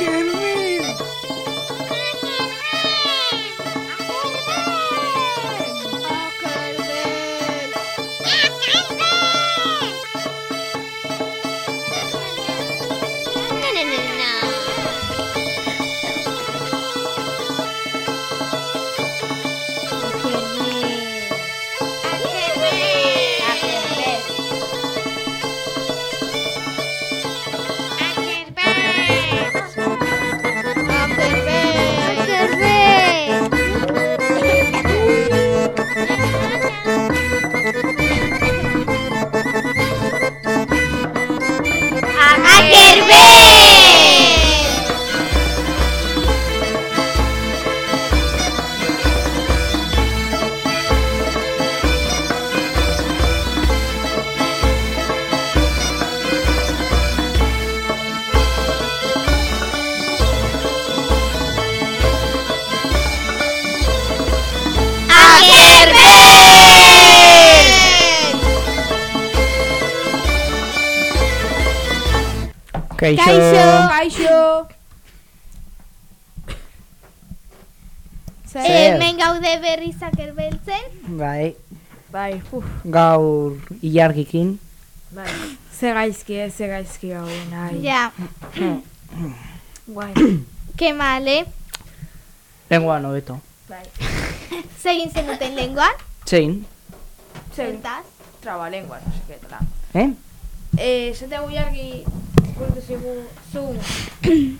Give me. Kaixo, kaixo. Zer? Hemen gaude berrizak erbeltzen. Bai, Bai, uf, gaur ilargikin. bai. Ze gaizki, eh, ze gaizki ai. Ja, Guai. que male. Lenguan hobeto. Bai. Zegin zenuten lenguan. Zein? Zer, Zentaz. trabalengua, no sé qué, tala. Eh? Eh, zente guiargi, gurtu zigu, zu,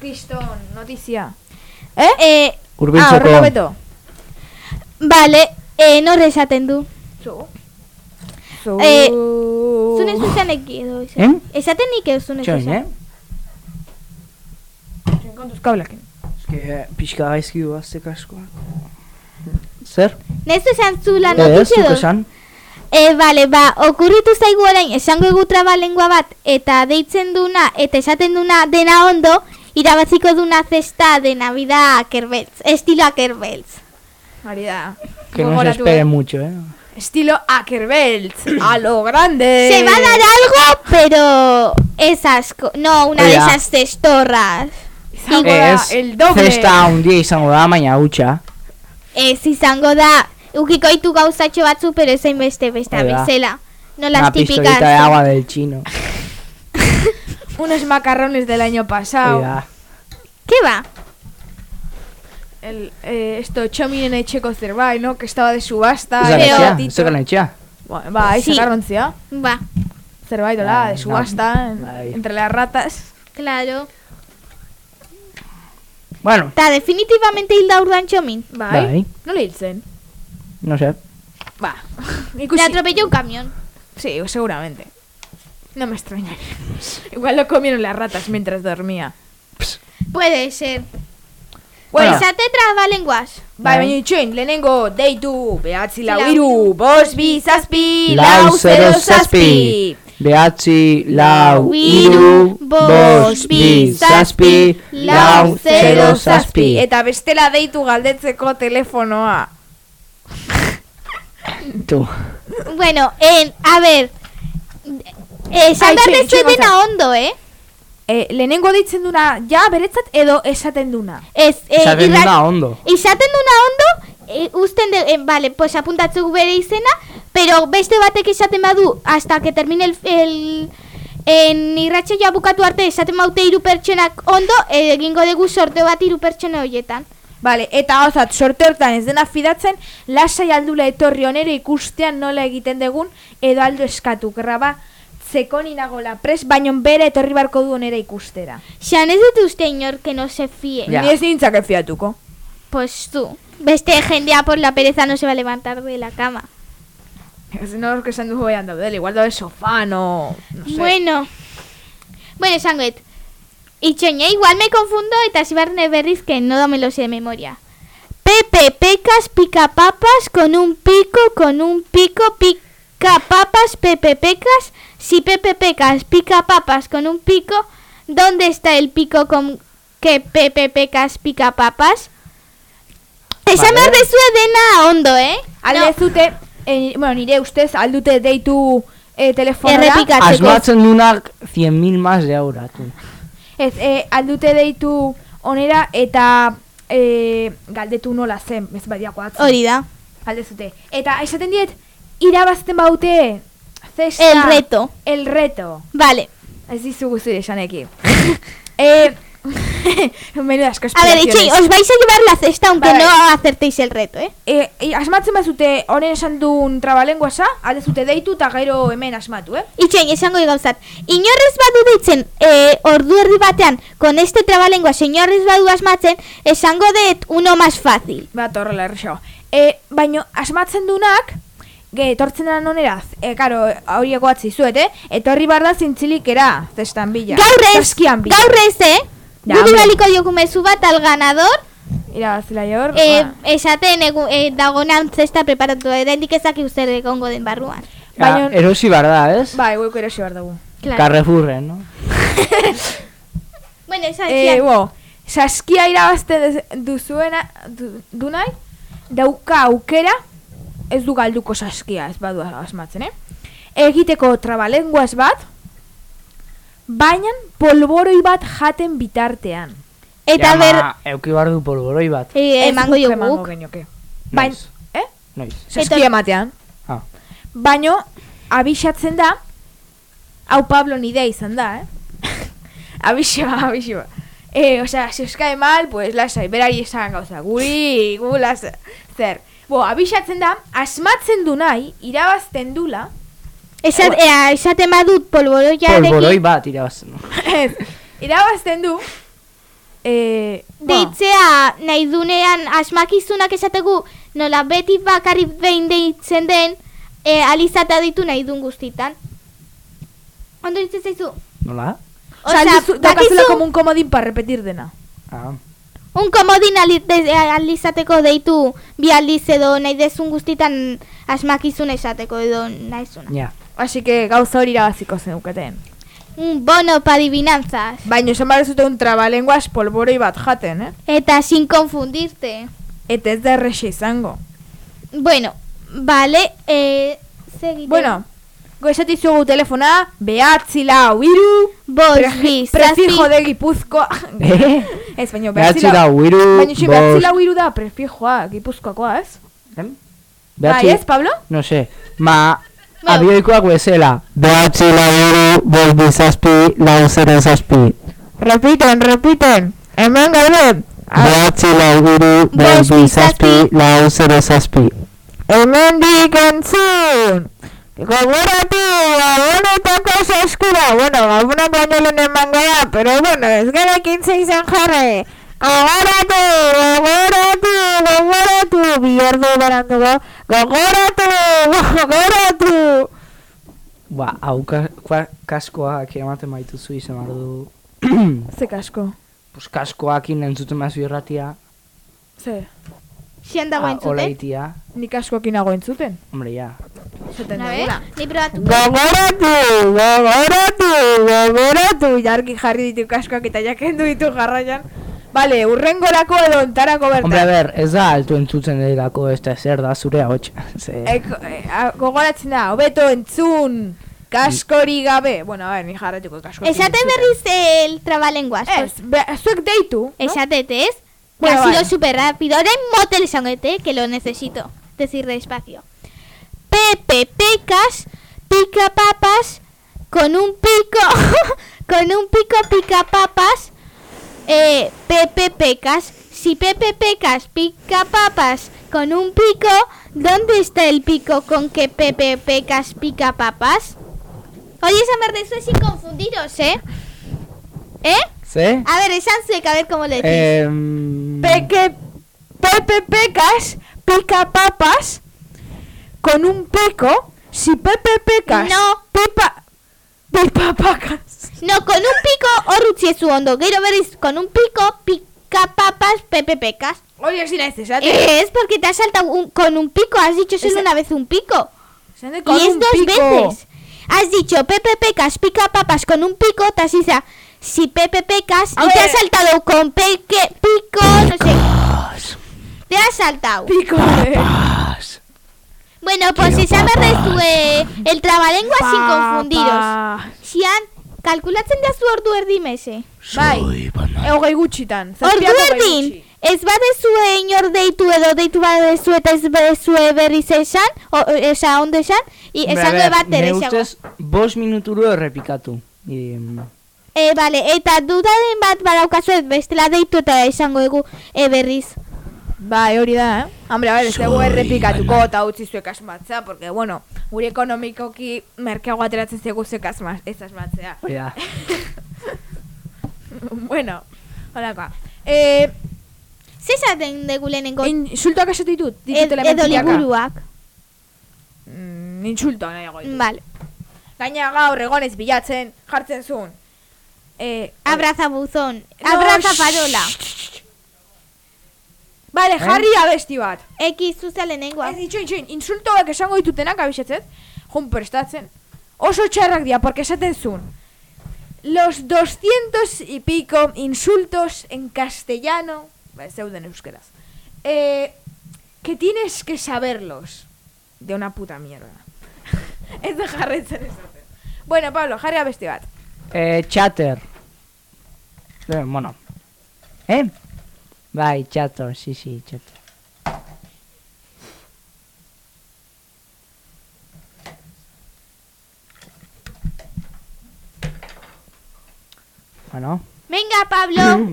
kriston, notizia. Eh? Eh, Ah, Urbiltzeko. horrela beto. vale, eh, nor esaten du. Zu. Zu. Eh, Zune zuzenek edo. Eh? Esaten nik edo zune Txoin, zuzen. eh? Zen kontuz kablakin. Eske, pixka gaizki duazte kaskoak. Zer? Nezu esan zula Ez, notizia zuk edo? esan. E, bale, ba, okurritu zaigu orain esango egu trabalengua bat eta deitzen duna eta esaten duna dena ondo, irabatziko duna zesta de Navidad Kerbeltz, estilo Kerbeltz. Hori da. Que no se espere eh? mucho, eh? Estilo Ackerbeltz, a lo grande. Se va a dar algo, pero es asco. No, una de Oiga. esas cestorras. Izango da, el doble. festa un dia izango da, baina hutsa. Ez izango da, ukiko ditu gauzatxo batzu, pero ezain beste beste Hori da. bezala. No Una las pistolita típicas. de agua del chino. Unos macarrones del año pasado. Oiga, ¿Qué va? El, eh, esto, txominen etxeko zerbait, no? Que estaba de subasta. Pero- gatito. ez da netxea. Ba, bai, Sí. sakarrontzia. Va, Zerbait, hola, Bai, de subasta, en- bai. entre las ratas. claro. Bueno, Está definitivamente hilda urdan txomin. Bai. Bai. Nola hil zen? No sé. Ba, Le atropelló un camión. Sí, seguramente. No me extrañaría. Igual lo comieron las ratas mientras dormía. Puede ser. Bueno. Pues Esate trabalenguas. Bai, Bai. baina itxoin, lehenengo, deitu, behatzi lau iru, bos bi zazpi, Lau zero zazpi. Behatzi, lau, iru, bost, bi, zazpi, lau, zero, zazpi. Eta bestela deitu galdetzeko telefonoa. Tu. Bueno, en, a ver. Esan behar dezu txoin dena ondo, eh? E, lehenengo deitzen duna, ja, beretzat edo esaten duna. Ez, eh, Esaten irrat- duna ondo. Izaten duna ondo, eh, usten de, eh, vale, pues apuntatzuk bere izena, pero beste batek esaten badu, hasta que termine el, el en irratxe joa bukatu arte esaten baute hiru pertsonak ondo, eh, egingo dugu sorteo bat hiru pertsona horietan. Vale, eta gauzat, sorte hortan ez dena fidatzen, lasai aldula etorri onere ikustean nola egiten dugun, edo aldo eskatu, graba, zekoni nagola pres, baino bere etorri barko du onera ikustera. Xan ez dut uste inor que no se fie. Ja. Ni ez nintzak fiatuko. Pues tú. Beste jendea por la pereza no se va a levantar de la cama. Ez nork esan du goian daudela, igual daude sofan o... No sé. Bueno. Bueno, esangoet. Itxoña, igual me confundo eta zibarne berriz que no me lo sé de memoria. Pepe Pecas pica papas con un pico, con un pico pica papas, Pepe Pecas. Si Pepe Pecas pica papas con un pico, ¿dónde está el pico con que Pepe Pecas pica papas? Esan Vale. behar dezue dena ondo, eh? Alde zute, eh, bueno, nire ustez, aldute deitu eh, telefonora. Asmatzen dunak 100.000 más de aura, tu. Ez, e, aldute deitu onera eta e, galdetu nola zen, ez badiako atzen. Hori da. Aldezute. Eta esaten diet, irabazten baute zesta. El reto. El reto. Vale. Ez dizugu zure esaneki. eh, Menuda asko A ver, Itxi, os vais a llevar la cesta aunque Vale. no acertéis el reto, ¿eh? E, e, asmatzen bazute honen esan duen trabalenguasa, aldezute deitu eta gero hemen asmatu, eh? Itxein, esango gauzat. Inorrez badu deitzen, eh, ordu erdi batean, con este trabalengua, inorrez badu asmatzen, esango det uno más fácil. Bat horrela errexo. E, baino, asmatzen dunak, ge, etortzen dena noneraz, e, karo, horieko atzi zuet, eh? Etorri bar da zintzilikera, zestan bila. Gaur ez, gaur ez, eh? Ja, Gu hombre. bidaliko dioku mezu bat al ganador, Irabazila jor. eh, ba. esaten egu, eh, dagonan zesta preparatu, erendik ezaki zer egongo den barruan. Ja, Baina- erosi bar da, ez? Bai, goiko erosi behar dugu. Claro. Carrefourren, no? Bueno, esa Eh, bo, saskia irabazte duzuena, du, du nahi, dauka aukera, ez du galduko saskia, ez badu asmatzen, eh? Egiteko trabalenguaz bat, baina polboroi bat jaten bitartean. Eta Ja, ber, Euki bar du polboroi bat. eh, Ez emango jo emango guk. genioke. Bain, Noiz. eh? Noiz. Saskia ematean. Ah. Baino, abixatzen da, hau Pablo nidea izan da, eh? Abixoa, abixoa. Eh, osea, si os cae mal, pues lasai, berari esan gauza, guri, gu lasai, zer. Bo, abixatzen da, asmatzen du nahi, irabazten dula, Esat, eh, esaten badut polboroiarekin, Polboroi bat irabazten. ez, irabazten du, eh, ba, deitzea nahi dunean asmakizunak esategu nola beti bakarrik behin deitzen den e, alizata ditu nahi dun guztitan. Ondo ditzen zaizu? Nola? Osea, daukazula dakizu como un comodín para repetir dena. Ah. un komodin ali, de, alizateko deitu bi aldiz edo nahi dezun guztitan asmakizun esateko edo nahi zuna. Ja. Así que gauza hori irabaziko zenuketen. Un bono pa adivinanzas. Baina esan behar zute un trabalenguas polboroi bat jaten, eh? Eta sin confundirte. Eta ez da errexe izango. Bueno, vale, eh, segite. Bueno, goizati zugu telefona, behatzi lau iru, Bost, bi, prefijo de Gipuzkoa. Eh? ez, baina Behatzi behatzi lau. hiru, Baina xe, behatzi lau iru da prefijoa Gipuzkoakoa, ez? Em? Bai, ez, Pablo? No sé. Ma. Abioikoak bezala. Behatzi lau hiru, bost bi zazpi, lau zero zazpi. Repiten, repiten. Hemen gaude. Behatzi lau hiru, bost bi zazpi, lau zero zazpi. Hemen dik entzun. Gogoratu, gabonetako saskura. Bueno, gabonak baino lehen eman gara, pero bueno, ez gara ekintza izan jarre. Gogoratu, gogoratu, gogoratu. Biardo barandu go. Gogoratu, gogoratu. Ba, hau ka, ka, kaskoak ematen baituzu izan behar du. Ze kasko. pues kaskoak inentzuten mazu irratia. Ze, Xian dago ah, entzute. Olaitia. nik askoekin nago entzuten. Hombre, ja. Zaten dugula. ni probatu. Gogoratu, gogoratu, gogoratu. Jarki jarri ditu kaskoak eta jakendu ditu jarraian. Bale, urrengorako edo ontarako bertan. Hombre, a ber, ez da altu entzuten delako ez da zer da zure hotx. Ze... Eko, e, a- gogoratzen da, hobeto entzun, kaskori gabe. Bueno, a ver, ni jarretuko kasko. Esate berriz el trabalenguas. Ez, zuek deitu, no? Esatete, ¿es? Bueno, ha sido vale. súper rápido. Ahora en motel sanguete, que lo necesito. Decir despacio. Pepe Pecas pica papas con un pico. con un pico pica papas. Eh, Pepe Pecas. Si Pepe Pecas pica papas con un pico, ¿dónde está el pico con que Pepe Pecas pica papas? Oye, esa de eso es sin confundiros, ¿eh? ¿Eh? Ze? A ver, esan zuek, a ver cómo le decís. Em... Peque, Pepe Pecas pica papas con un pico. Si Pepe Pecas No. pipa, pipa pacas. No, con un pico horutzi ez ondo. Gero berriz, con un pico pica papas pepe pecas. Oye, si la ¿eh? Es porque te has saltado un- con un pico. Has dicho solo una vez un pico. Con y es un dos pico. veces. Has dicho Pepe Pecas pica papas con un pico, te has dicho si Pepe Pecas A y te ver. has saltado con peque, pico, no sé. Te has saltado. Pico de... Pas. Bueno, pues si sabes su, eh, el trabalengua sin confundiros. Papas. Xian, kalkulatzen dazu ordu erdi mese. Bai, egoi gutxitan. Ordu hogei erdin, gutxi. ez badezue inor deitu edo deitu badezu eta ez badezue berriz esan, o, esa ondo esan, i, esango bat Ne erexago. ustez, bost minuturu errepikatu. E, bale, eta dudaren bat badaukazu bestela deitu eta esango egu e, berriz. Bai, hori da, eh? Hombre, a ver, ez dugu errepikatuko eta utzi zuek asmatzea, porque, bueno, guri ekonomikoki merkeago ateratzen zuek asma, ez asmatzea. hori da. bueno, holakoa. Eh, Zezaten dugu lehenengo insultoak esatu ditut? ed, Ditut edo elementilaka? liburuak. Mm, insultoa nahiago ditut. Vale. Gaina gaur egonez bilatzen, jartzen zuen. Eh, Abraza buzón. No, Abraza shh. farola. Vale, jarri abesti bat. Eki zuza lehenengoa. Ez itxoin, itxoin, insultoak esango ditutenak abisetzet, jun prestatzen. Oso txarrak dira, porque esaten zuen. Los 200 y pico insultos en castellano, ba, ez zeuden euskeraz, eh, que tienes que saberlos de una puta mierda. ez da jarretzen esaten. Bueno, Pablo, jarri abesti bat. Eh, chatter. Eh, bueno. Eh? Bai, chatter, sí, sí, chatter. Bueno. Venga, Pablo.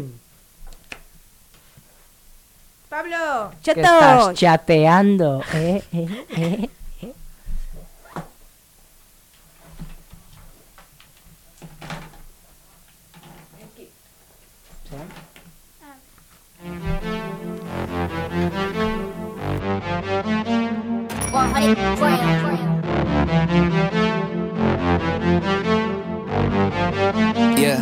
Pablo, ¿Qué chato. estás chateando? ¿Eh? ¿Eh? ¿Eh? Yeah.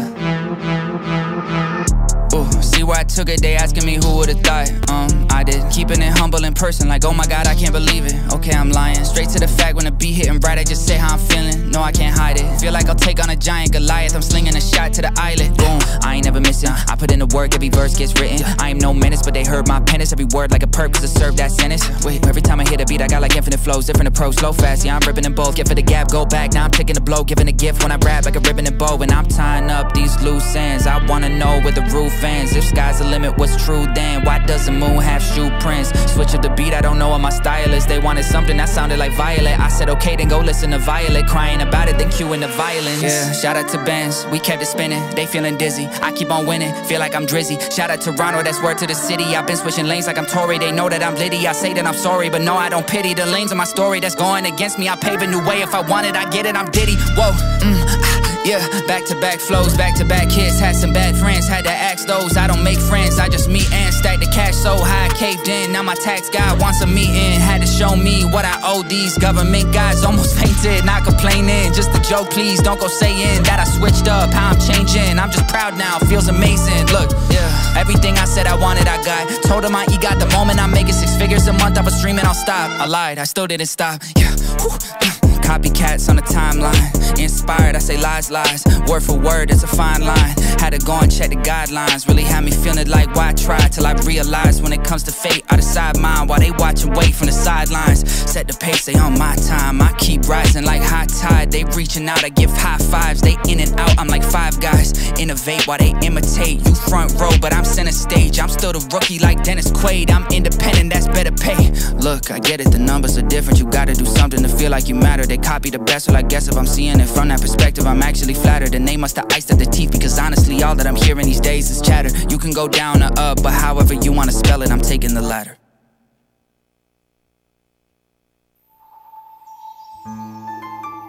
Where I took it, they asking me who would've thought. Um, I did. Keeping it humble in person, like, oh my god, I can't believe it. Okay, I'm lying. Straight to the fact when the beat hitting right, I just say how I'm feeling. No, I can't hide it. Feel like I'll take on a giant Goliath. I'm slinging a shot to the eyelid. Boom, I ain't never missing. I put in the work, every verse gets written. I am no menace, but they heard my penance. Every word like a perk, cause I serve that sentence. Wait, every time I hit a beat, I got like infinite flows, different approach, slow, fast. Yeah, I'm ripping them both. Get for the gap, go back. Now I'm taking the blow, giving a gift when I rap like a ribbon and bow. And I'm tying up these loose ends. I wanna know where the roof ends. If sky's the limit, what's true then? Why does the moon have shoe prints? Switch up the beat, I don't know what my style is. They wanted something that sounded like Violet. I said, okay, then go listen to Violet. Crying about it, then cueing the violence. Yeah, shout out to Benz, we kept it spinning. They feeling dizzy. I keep on winning, feel like I'm drizzy. Shout out to Toronto, that's word to the city. I've been switching lanes like I'm Tory. They know that I'm litty. I say that I'm sorry, but no, I don't pity the lanes of my story that's going against me. I pave a new way. If I want it, I get it. I'm Diddy. Whoa, mm, ah, yeah, back to back flows, back to back hits. Had some bad friends, had to ask those. I don't make friends, I just meet and stack the cash so high. I Caved in, now my tax guy wants a meeting. Had to show me what I owe these government guys. Almost fainted, not complaining. Just a joke, please don't go saying that I switched up. How I'm changing, I'm just proud now, feels amazing. Look, yeah, everything I said I wanted, I got. Told him I got the moment I'm making six figures a month. I was streaming, I'll stop. I lied, I still didn't stop. Yeah, whew, yeah. Copycats on the timeline. Inspired, I say lies, lies. Word for word, it's a fine line. Had to go and check the guidelines. Really had me feeling like why tried till I realized when it comes to fate, I decide mine while they watch and wait from the sidelines. Set the pace, they on my time. I keep rising like high tide. They reaching out, I give high fives. They in and out, I'm like five guys. Innovate while they imitate. You front row, but I'm center stage. I'm still the rookie like Dennis Quaid. I'm independent, that's better pay. Look, I get it, the numbers are different. You gotta do something to feel like you matter. They copy the best, well, I guess if I'm seeing it from that perspective, I'm actually flattered. And they must have iced at the teeth because honestly, all that I'm hearing these days is chatter. You can go down or up, but however you wanna spell it, I'm taking the latter.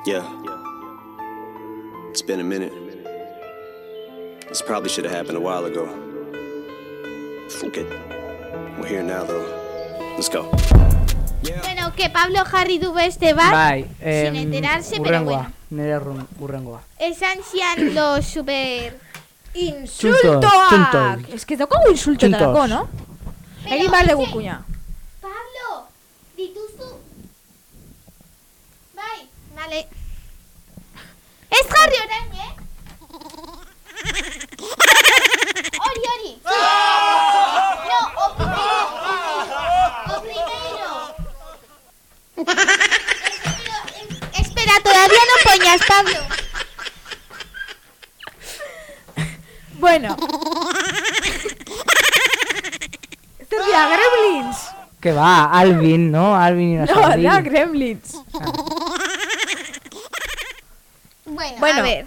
Yeah. It's been a minute. This probably should have happened a while ago. Fuck it. We're here now, though. Let's go. Bueno, que Pablo jarri du beste bat. Bai, em, sin enterarse, pero urrengoa, bueno. nire run- urrengoa. Esan zian super... Insultoak! Txuntos. Ez que daukagu insultoetarako, Txuntos. no? Pero, Egin behar dugu kuña. Pablo, dituzu... Bai, vale. Ez jarri orain, eh? Hori, hori. sí. No, o primero. O primero. Espera, todavía no poñas, Pablo. Bueno. Dira, gremlins. Que va, Alvin, ¿no? Alvin y la No, da, gremlins. Bueno, Bueno. a ver.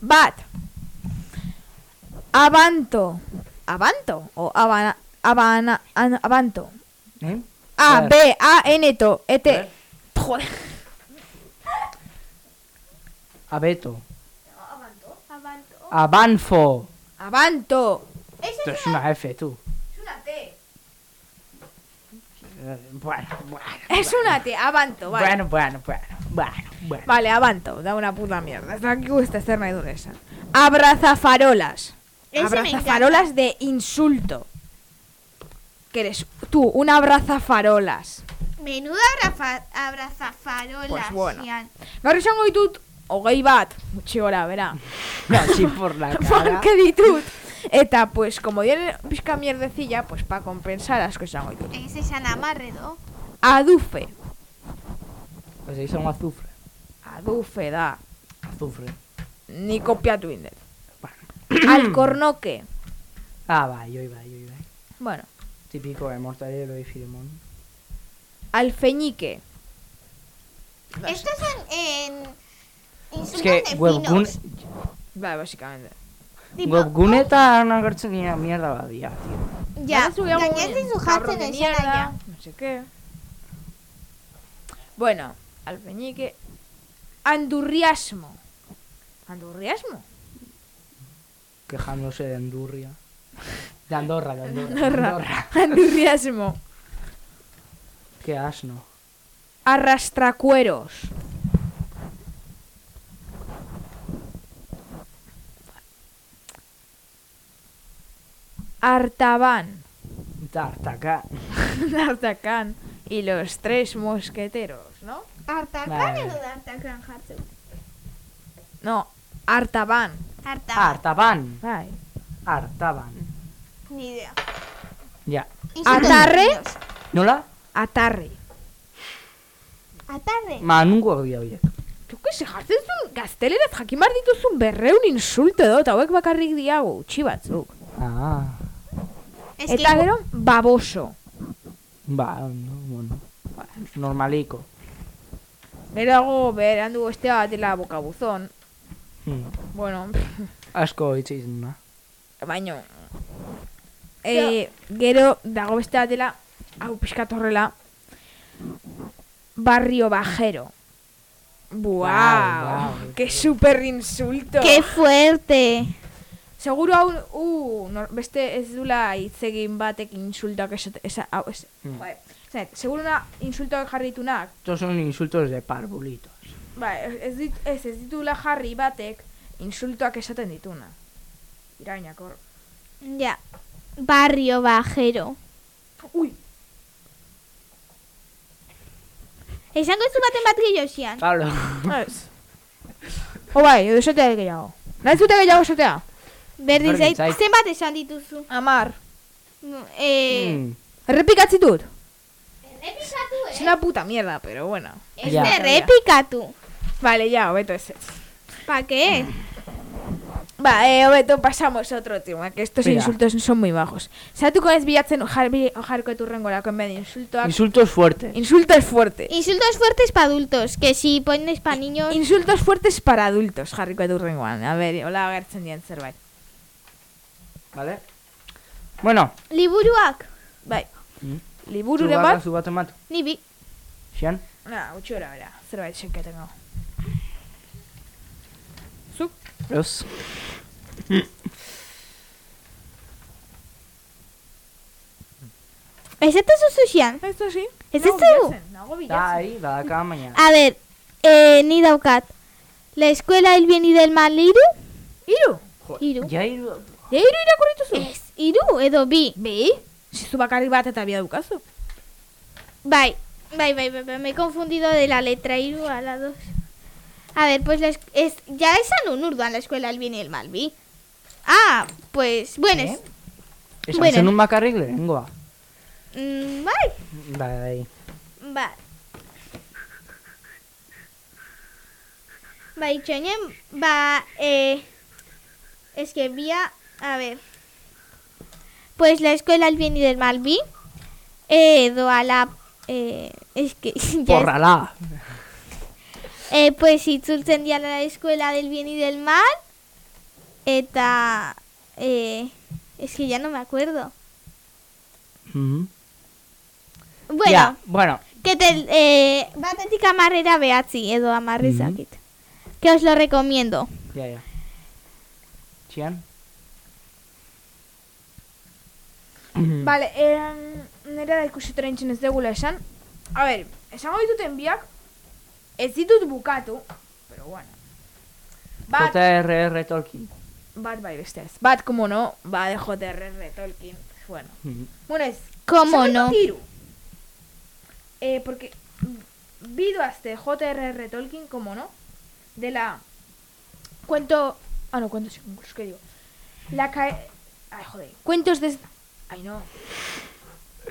Bat. Avanto. Avanto o Habana, Habana, an- Avanto. ¿Eh? A. B, A, N, T, E, T. Joder. Abeto. Avanfo. Avanto. Esto es una F, tú. Es una T. Eh, Bueno, bueno. Es una T, Avanto, vale. Bueno, bueno, bueno, bueno, bueno. Vale, Avanto, da una puta mierda. Está aquí gusta hacer nahi duen esan. Abrazafarolas. Ese me Abrazafarolas de insulto. Que eres tú, un abrazafarolas. Menuda abraza, abrazafarolas. Pues bueno. Gaur esango ditut, hogei bat, gutxi gora, bera. Así por la cara. Banke ditut. Eta, pues, como dien pizka mierdecilla, pues, pa compensar asko esango ditut. Ese San Amarredo. Adufe. Pues ahí son azufre. Adufe da. Azufre. Ni kopiatu indet. Alcornoque. Ah, va, yo iba, yo iba. Bueno. Típico de Mortadelo y Filemón. Alfeñique. Estos son en. Es que webgun... Vale, básicamente. Webgune está una cartulina mierda badía, tío. Ya, Gañete y su Hudson en mierda, No sé qué. Bueno, alfeñique. Andurriasmo. ¿Andurriasmo? Quejándose de Andurria. De Andorra, de Andorra. Andorra. Andurriasmo. Qué asno. Arrastracueros. Artaban. Tartaca. D'Artagnan y los tres mosqueteros, ¿no? Vale. edo Artakan jartzen. No, Artaban. Artaban. Artaban. Bai. Artaban. Ni idea. Ja. De Atarre. Nola? Atarri. Atarre. Ma, nungo dira horiek. Tu que se jartzen zuen gazteleraz jakin behar dituzun berreun insulto edo, eta hauek bakarrik diago, utxi batzuk. Ah. Es Eta que gero, baboso. Ba, no, bueno. Normalico. Gero beran du beste batela bokabuzon. Hmm. Bueno, Asko egiten da. Eh, gero dago beste batela, hau pixkat horrela, barrio bajero. Buau, Guau, que super insulto. Qué fuerte. Seguro hau, uh, nor, beste ez dula hitz egin batek insultoak esate, esa, hau, es, Mm. bai, zait, seguro na insultoak jarri ditunak, Estos son insultos de parvulitos. bai, ez, dit, ez, ez ditula jarri batek insultoak esaten dituna. Irainak hor. Ja. Barrio bajero. Ui, Esango zu baten bat gehiago zian. Claro. ez. O bai, edo esatea gehiago. Nahi zute gehiago esatea? Berdin zait, zenbat esan dituzu. Amar. Mm, Eh, Mm. Errepikatzi dut. Errepikatu, Es una puta mierda, pero bueno. Ez errepikatu. Vale, ya, hobeto ez ez. Pa qué? Ba, eh, hobeto pasamos a otro tema, que estos Mira. insultos son muy bajos. Zatuko ez bilatzen jarri, jarriko eturrengorako en vez de insultoak. Insultos fuertes. Insultos fuertes. Insultos fuertes para adultos, que si pones para niños... Insultos fuertes para adultos, jarriko eturrengoan. A ver, hola agertzen dien zerbait. ¿Vale? Bueno. Liburuak, Bai, Mm. libururen bat? Zu bat ematu. ni bi. Xian? Na, gutxi gora bera, zerbait senketengo. Zuk? Ez. Ez ez zuzu xian. Esto sí. Ez ez zu? bilatzen, Nago Da, bilatzen. ahí, badaka mañana. A ver, eh, ni daukat. La escuela del bien y del mal iru? Iru? Iru. Ja, iru... Ja, iru irakurritu zu? Ez, iru edo bi. Bi? Zizu bakarrik bat eta bia dukazu. Bai, bai, bai, bai, bai, me he confundido de la letra iru a la dos. A ver, pues la es, ya esan un urduan la escuela del bien y el mal, bi. Ah, pues, bueno, Eh? es, Esan Bueno. zenun bakarrik lehenengoa. mm, bai, Bai. bai. Bai, txoinen, ba, eh, Es que vi a... A ver. Pues la escuela del bien y del mal vi. Eh, doala... Eh, es que... ya es- Porrala. Eh, pues itzultzen diala la escuela del bien y del mal. Eta... Eh, es que ya no me acuerdo. Mhm. Bueno, Ja, bueno. que te, eh, batetik amarrera behatzi edo amarri Mhm. zakit. Que os lo recomiendo. Ja, ja. Txian? Bale, eran, nire da ikusi trentzen ez degula esan. A ber, esango dituten biak, ez ditut bukatu, pero bueno. Bat, JRR Tolkien. Bat bai beste ez. Bat, como no, ba de JRR Tolkien. Bueno, bueno ez. ¿Cómo no? Eh, porque vi de JRR Tolkien, como no, de la cuento, ah no, cuentos incluso, ¿qué digo? La cae, ay joder, cuentos de, ay no,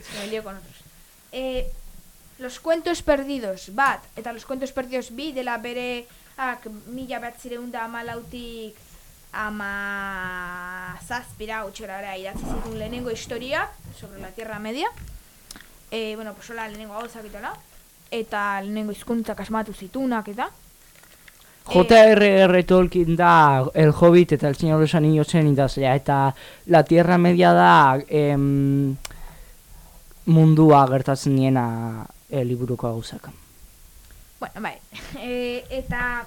se me lío con otros. Eh, los cuentos perdidos, bat, eta los cuentos perdidos bi dela bere ak mila batzireun da amalautik ama zazpira utxora bera idatzi zituen lehenengo historia sobre la Tierra Media. Eh, bueno, pues hola lehenengo gauzak itola. Eta lehenengo hizkuntzak asmatu zitunak eta. JRR Tolkien da El Hobbit eta El Señor de los Anillos zen idazlea eta La Tierra Media da em, mundua gertatzen diena e, liburuko gauzak. Bueno, bai. E, eta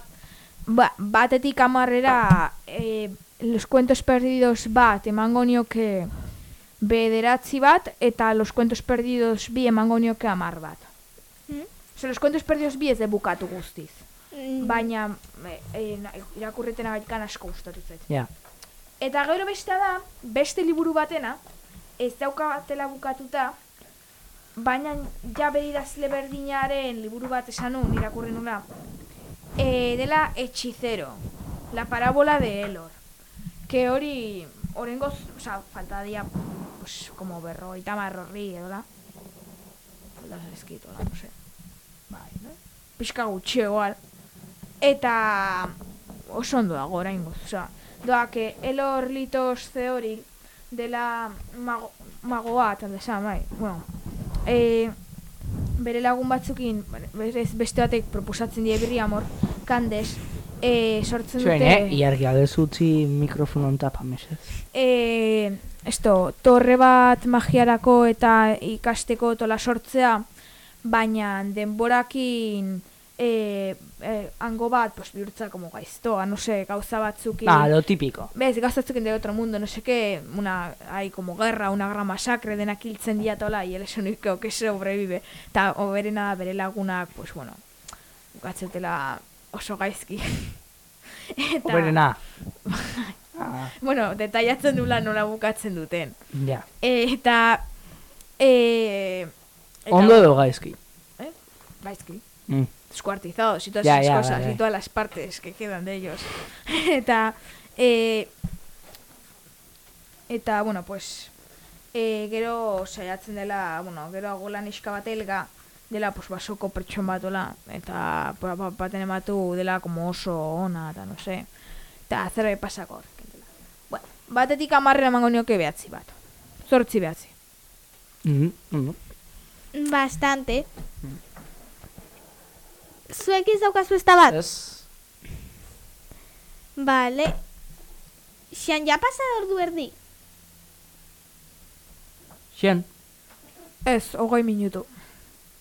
ba, batetik amarrera e, los cuentos perdidos bat emango nioke bederatzi bat eta los cuentos perdidos bi emango nioke amar bat. Mm. Ose, los cuentos perdidos bi ez de bukatu guztiz. Mm, Baina e, e, na- irakurreten agaikan asko gustatu zait. Ja. Eta gero beste da, beste liburu batena, ez dauka batela bukatuta, baina ja beridazle berdinaren liburu bat esan nun, irakurri nula, e, dela Hechicero, la parábola de Elor. Que hori, orengoz, oza, falta dia, pues, como berroita marrorri, edola. Falta escrito, no sé. Bai, no? Pixka gutxi egoal. Eta oso ondo dago oraingoz, osea, doa que Elor Litos Theory dela mago, magoa, tan desan, bai, bueno, e, bere lagun batzukin, berez beste batek proposatzen die birri amor, kandes, e, sortzen Zuen, dute... eh? Iargia gezutzi mikrofonon tapa, mesez. e, esto, torre bat magiarako eta ikasteko tola sortzea, baina denborakin e, e, hango bat, pues, bihurtza como gaiztoa, no sé, gauza batzukin... Ah, lo típico. Ves, gastatzen de otro mundo, no sé qué, una, hay como guerra, una gran masacre, denak hiltzen diatola, y él es el único que sobrevive. Ta, oberena da bere lagunak, pues bueno, bukatzetela oso gaizki. Eta, Oberena. ah, bueno, detailatzen dula nola bukatzen duten. ja. E, eta, e, eta, Ondo edo gaizki. Gaizki. Mm. Descuartizados y todas Ya, esas ya, cosas vale. y todas las partes que quedan de ellos. eta, eh, eta, bueno, pues, eh, gero saiatzen dela, bueno, gero agolan iska bat elga, dela, pues, basoko pertson bat ola, eta ba, ba, baten ematu dela como oso ona, eta no sé, eta zerbait pasako horrekin dela. Bueno, batetik amarrera emango nioke behatzi bat. Zortzi behatzi. Mm -hmm. Bastante. Zuek ez daukazu ez da bat? Ez. Vale. Xan, ja pasa ordu erdi. Xen. Ez, hogei minutu.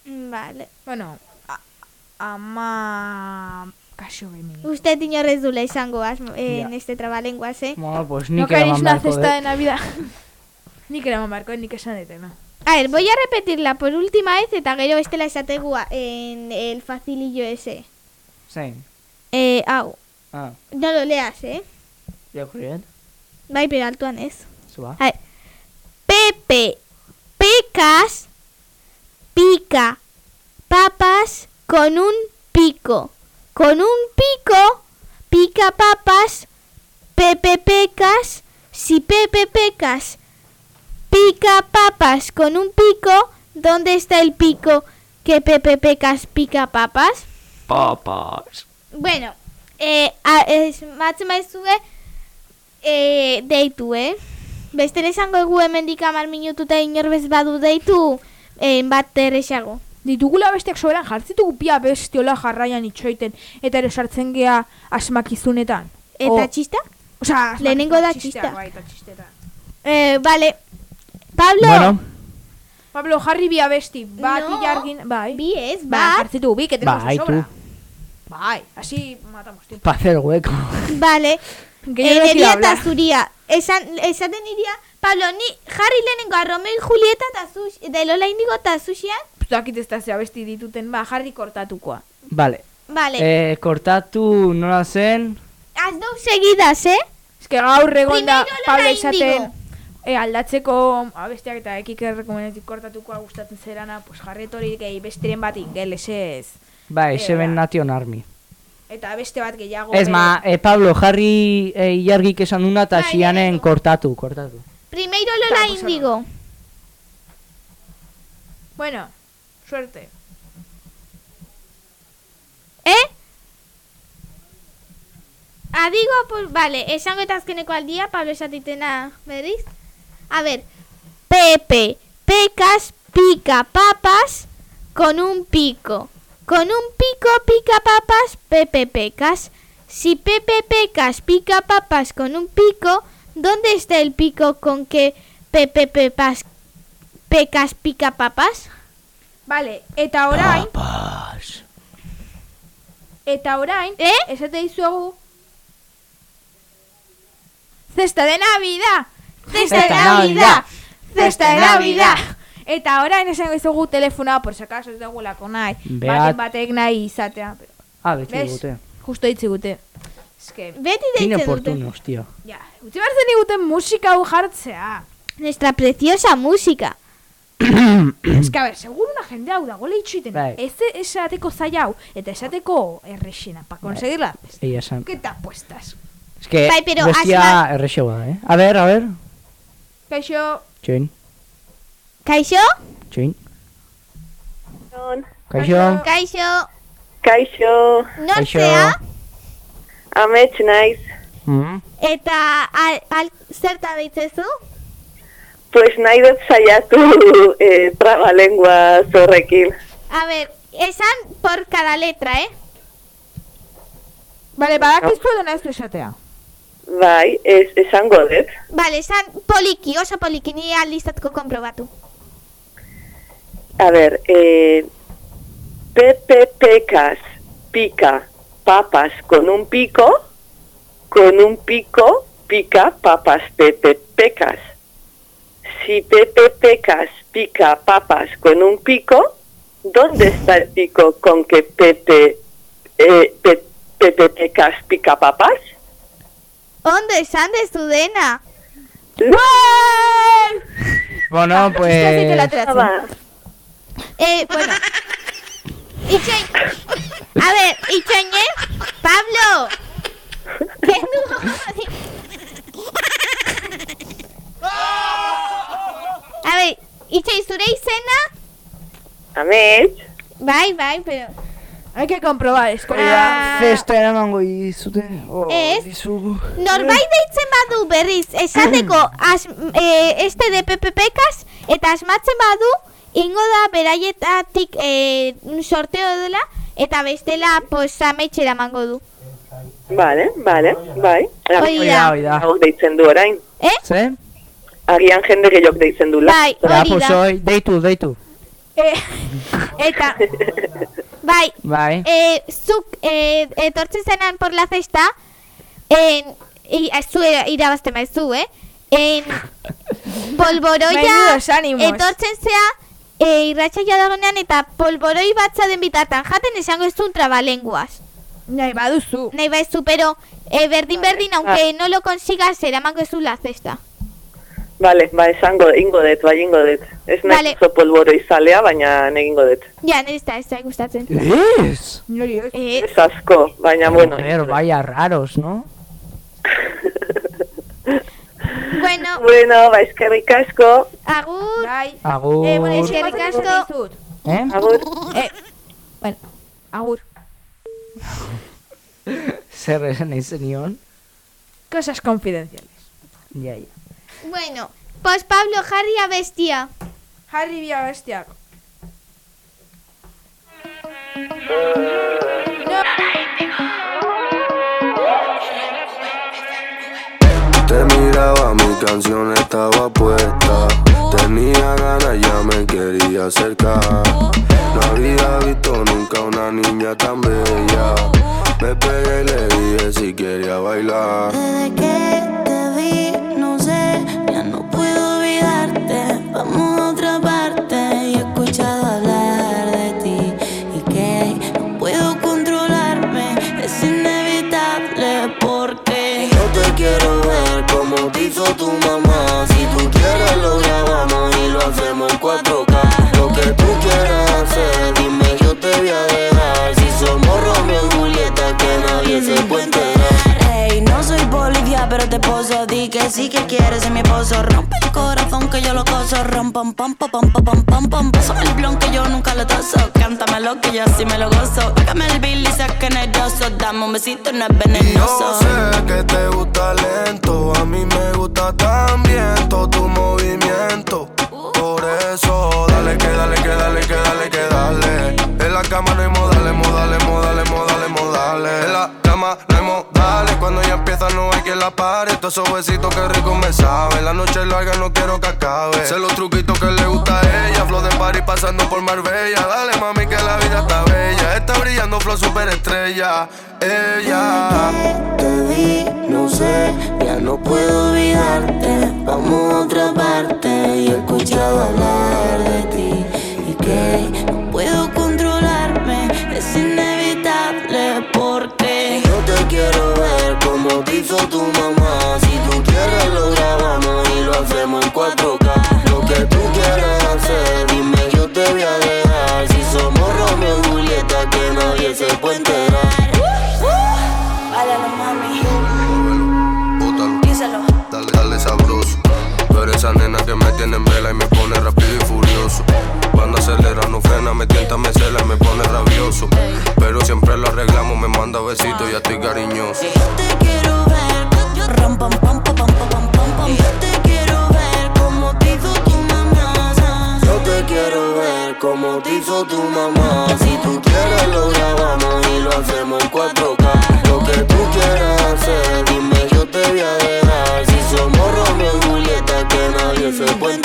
Vale. Bueno, a, ama... Kasi hogei minutu. Usted inorrez dula izango asmo, eh, Ja. en este trabalenguas, eh? Bueno, pues No nik queréis eraman una beharko cesta de. Navidad. nik eraman barko, nik esan detena. A ver, voy a repetirla por última vez eta gero bestela esategua en el facilillo ese. Zein. Eh, hau, Ah, no lo leas, eh? irakurriet. Bai, pero altuan ez. Zua. A ver. Pepe, pecas, pica, papas con un pico. Con un pico, pica papas, Pepe pecas. Si Pepe pecas, pica papas con un pico, ¿dónde está el pico que Pepe pecas pica papas? Papas. Bueno, eh, a, es, batzen baizue, e, deitu, eh? Beste esango egu hemendik amar minutu eta inorbez badu deitu, e, bat erresago. Ditugula besteak soberan jartzitugu pia bestiola jarraian itxoiten eta ere sartzen gea asmakizunetan. Eta Oh. txista? Osa, Lehenengo da txista. Bai, eta txistetan. Eh, vale. Pablo, Bueno, Pablo, jarri bi abesti, bat No. ilargin, bai. bi ez, Ba, bat. jartzitugu bi, que tenemos Bai, sobra. tú. Bai, así matamos tiempo. pa hacer hueco. Vale. Nerea eta zuria. Esan, esaten iria, Pablo, ni jarri lehenengo a Romeo y Julieta eta Zush, de Lola Indigo eta Zuxian. Zakit ez da ze abesti dituten, ba, jarri kortatukoa. Vale. Vale. Eh, kortatu nola zen? Haz dau seguidas, eh? Ez que gaur egon da, Pablo Lola esaten, Indigo. E, aldatzeko abestiak eta ekik errekomendatik kortatukoa gustatzen zerana, pues jarri hori gehi besteren bat ingelesez. Bai, Eh, Seven ba. Nation Army. Eta beste bat gehiago. Ez ma, eh, Pablo, jarri eh, ilargik esan duna eta Bai, xianen lehenengo. kortatu, kortatu. Primero Lola Indigo. Bueno, suerte. Eh? Adigo, pues, vale, esango eta azkeneko aldia, Pablo esatitena berriz. A ver, Pepe, pecas, pica papas con un pico. Con un pico pica papas, Pepe pecas. Si Pepe pecas pica papas con un pico, ¿dónde está el pico con que Pepe pepas, pecas pica papas? Vale, eta orain, Papas. eta orain, Eh? esate dizuegu, Cesta de Navidad! Cesta de Navidad! Cesta de Navidad! Eta orain esango dizugu telefonoa, por si acaso ez dagulako nahi. Beat- Baten batek nahi izatea. pero- Ah, beti ¿Ves? digute. Justo ditzi gute. Ez que, Beti Quin deitzen dute. oportunos, tío. ja, utzi behar zen diguten musika hau jartzea. Nuestra preciosa música. Ez que, a ver, seguro una jende hau dago leitxuiten. Bai. Ez esateko zaila hau, eta esateko errexena, pa conseguirla. Egia esan. ¿Qué te apuestas? Es que Bai, pero bestia asma- errexegoa da, eh? A ver, a ver. Kaixo, Txoin, Kaixo? txoin. Kaixo. Kaixo. Kaixo, Nortzea. amets naiz. Mm. Eta al, al, zerta deitzezu? Pues nahi dut saiatu eh, trabalengua zorrekin. A ver, esan por cada letra, eh? Vale, badakizu edo nahi esatea. Bai, ez, esango dut. Vale, esan poliki, oso poliki, ni aldizatko konprobatu. A ver, eh, Pepe Pecas pica papas con un pico, con un pico pica papas Pepe Pecas. Si Pepe Pecas pica papas con un pico, ¿dónde está el pico con que Pepe, eh, Pe- Pepe Pecas pica papas? Ondersande Studena. Bueno, ah, pues... Ah, eh, bueno. A ver, Ichañé, Pablo. ¿Qué no? A ver, Ichaizure y Cena. A ver. Bye, bye, pero... Hay que comprobar, es que Ah. Festa eramango izute. Oh, Ez. dizugu. Norbait deitzen badu berriz, esateko as, eh, este de PPPkas, eta asmatzen badu, ingo da beraietatik eh, un sorteo dela, eta bestela pues ametxera mango du. Vale, vale, bai. Hori da. deitzen du orain. Eh? Ze? Agian jende gehiok deitzen du. Bai, Ja, hori da. deitu, deitu. Eh, Eta, bai, Bai. eh, zuk eh, etortzen zenan por la festa, en, i, zu irabazten maizu, eh? En polboroia etortzen zea e, irratxaia dagoenean eta polboroi batza den bitartan jaten esango ez zuen trabalenguas. nahi baduzu. Nahi baizu, pero eh, berdin berdin, aunque no lo consigas, eramango ez zu la cesta. Vale, ba, esango, ingo dut, bai, ingo dut. Ez nahi Vale. polboro izalea, baina negingo dut. Ja, nire ez da, ez da gustatzen. Ez. Nori, ez. Eh, Ez asko, baina, bueno. Joder, vaya raros, ¿no? bueno, bueno, ba, eskerrik asko. agur, Bai. Agur. Eh, bueno, Eskerrik asko. ¿Eh? Agur. Eh, bueno, agur. Zer esan nahi zenion? Cosas confidenciales. Ja, ja. Bueno, pues Pablo jarri abestia. Jarri bi abestiak. Te miraba, mi canción estaba puesta. Tenía ganas, ya me quería acercar. No había visto nunca una niña tan bella. Me pegué y le dije si quería bailar. Desde que te vi, Vamos a otra parte. Y he escuchado hablar de ti y que no puedo controlarme. Es inevitable porque Yo te quiero ver como te hizo tu mamá. Si tú quieres lo grabamos y lo hacemos en 4K. Lo que tú quieras hacer, dime yo te voy a dejar. Si somos Romeo y Julieta, que nadie se puede enterar. Ey, no soy Bolivia, pero te poso. Di que sí que quieres ser mi esposo mucho rom, pom, pom, el blon que yo nunca lo toso. Cántamelo que yo sí me lo gozo. Págame el bill y saquen el oso. Dame un besito, no es venenoso. Yo sé que te gusta lento. A mí me gusta también todo tu movimiento. Por eso, dale, que dale, que dale, que dale, que dale. En la cama no hay modales, modales, modales, modales, modales. En la cama no hay modales. Cuando ya empieza no hay que la pare. Todos esos besitos que rico me saben. La noche larga, no quiero que acabe. Sé los truquitos que le gusta a ella. Flow de party pasando por Marbella. Dale mami que la vida está bella. Está brillando flow super estrella. Ella. Te vi, no sé, ya no puedo olvidarte. Vamos a otra parte. Y he escuchado hablar de ti y que no puedo controlarme. Es inevitable porque Yo te quiero ver como te hizo tu mamá. Quieres lo grabamos y lo hacemos en 4K. Lo que tú quieras hacer, dime yo te voy a dejar. Si somos Romeo y Julieta, que nadie se puede enterar. Báilalo, mami, Bótalo, díselo. dale, dale sabroso. Tú eres esa nena que me tiene en vela y me pone rápido y furioso. Cuando acelera no frena, me tienta, me cela y me pone rabioso. Pero siempre lo arreglamos, me manda besitos y ya estoy cariñoso. Yo te quiero ver. Rom, pom, yo te quiero ver como te hizo tu mamá. Yo te quiero ver como te hizo tu mamá. Si tú quieres lo grabamos y lo hacemos en 4K. Lo que tú quieras hacer, dime yo te voy a dejar. Si somos Romeo y Julieta, que nadie se puede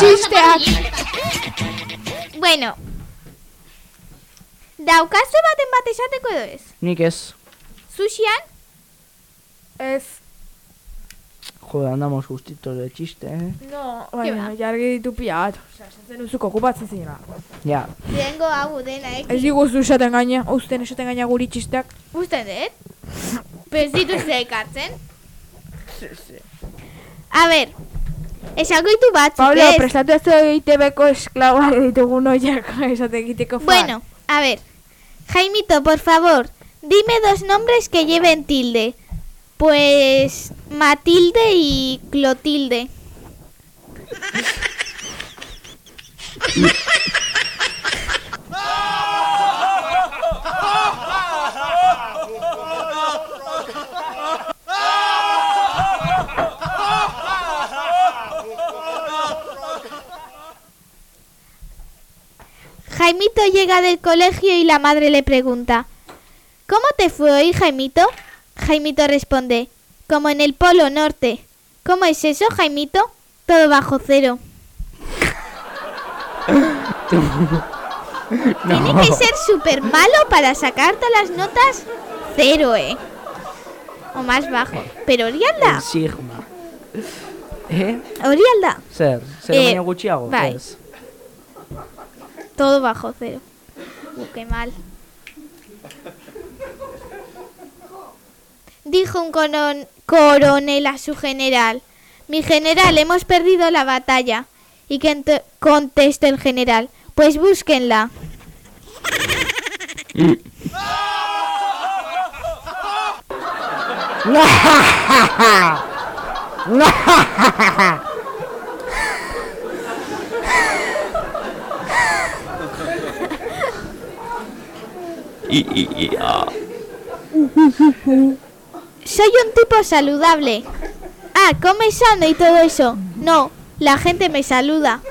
Txisteak! Bueno. Daukazu baten bat esateko edo ez? Nik ez. Sushian? Ez... Joder, andamos justitos de chiste, eh? No, baina, ba? jargi ditu pila bat. Osea, esaten duzuko okupatzen zinela. Ja. Lehengo hau dena, eh? Ez diguzu esaten gaina, usten esaten gaina guri txisteak. Usten dut? Pero ez dituzte ekartzen? A ber, esango ditu batzuk, Pablo, ez? prestatu ez ITB-ko esklaboak ditugun oiak esate egiteko fan. Bueno, a ver. Jaimito, por favor, dime dos nombres que lleven tilde. Pues Matilde y Clotilde. Jaimito llega del colegio y la madre le pregunta, ¿Cómo te fue hoy, Jaimito? Jaimito responde, como en el Polo Norte. ¿Cómo es eso, Jaimito? Todo bajo cero. Tiene que ser súper malo para sacarte las notas cero, ¿eh? O más bajo. Pero hori alda, El Sigma. Eh? hori alda. Zer, zer Eh. Todo bajo cero. Uh, qué mal. Dijo un coron- coronel a su general. Mi general, hemos perdido la batalla. ¿Y que contestó el general? Pues búsquenla. Soy un tipo saludable. Ah, come sano y todo eso. No, la gente me saluda.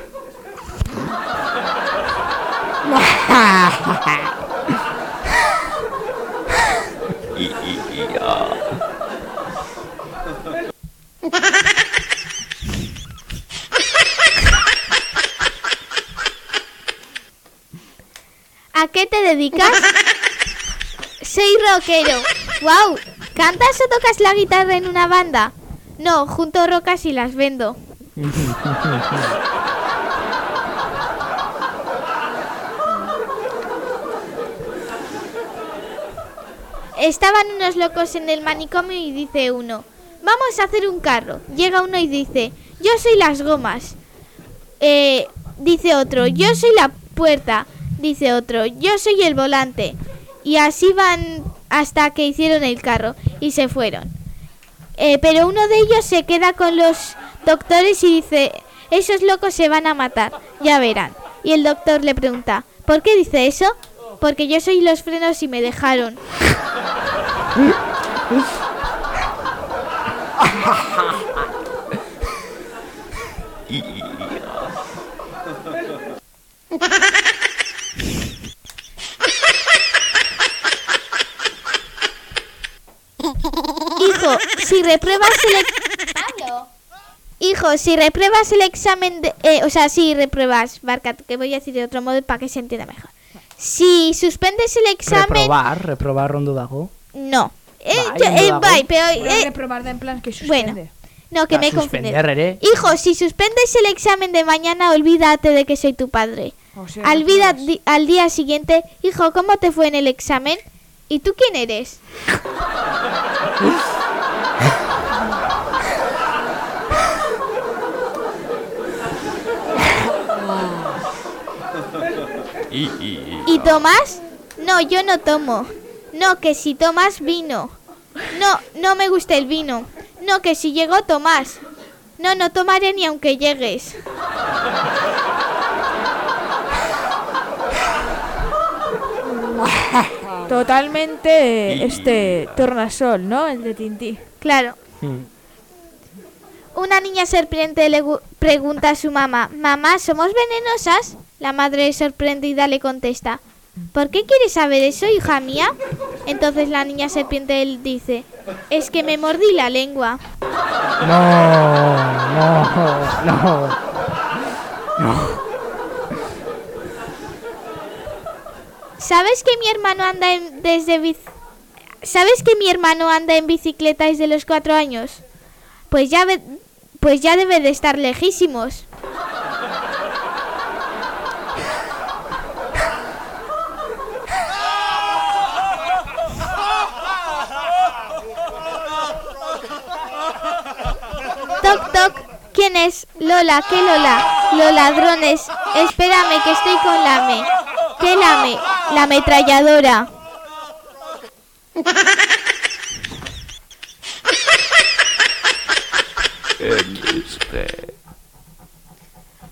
¿A qué te dedicas? Soy rockero. Wow. ¿Cantas o tocas la guitarra en una banda? No, junto rocas y las vendo. Estaban unos locos en el manicomio y dice uno, vamos a hacer un carro. Llega uno y dice, yo soy las gomas. Eh, dice otro, yo soy la puerta. Dice otro, yo soy el volante. Y así van hasta que hicieron el carro y se fueron. Eh, pero uno de ellos se queda con los doctores y dice, esos locos se van a matar, ya verán. Y el doctor le pregunta, ¿por qué dice eso? Porque yo soy los frenos y me dejaron. Hijo, si repruebas el ex- Hijo, si repruebas el examen de... eh, o sea, si repruebas... Barca, que voy a decir de otro modo para que se entienda mejor. Si suspendes el examen... Reprobar, reprobar ondo dago. No. Eh, yo- eh, bai, pero... Eh, reprobar en plan que bueno, suspende. no, que Ah, me he confundido. suspender, ere. Hijo, si suspendes el examen de mañana, olvídate de que soy tu padre. O sea, Al, vida- repruebas. di- al día siguiente, hijo, ¿cómo te fue en el examen? ¿Y tú quién eres? ¿Y tomas? No, yo no tomo. No, que si tomas vino. No, no me gusta el vino. No, que si llego tomas. No, no tomaré ni aunque llegues. Totalmente este tornasol, ¿no? El de Tintín. Claro. Mm. Una niña serpiente le gu- pregunta a su mamá, Mamá, ¿somos venenosas? La madre sorprendida le contesta, ¿por qué quieres saber eso, hija mía? Entonces la niña serpiente dice, es que me mordí la lengua. No, no, no. ¿Sabes que mi hermano anda en, desde ¿Sabes que mi hermano anda en bicicleta desde los cuatro años? Pues ya, ve- pues ya debe de estar lejísimos. Toc, toc. ¿Quién es? Lola, ¿qué Lola? Los ladrones. Espérame que estoy con Lame. ¿Qué Lame? La ametralladora.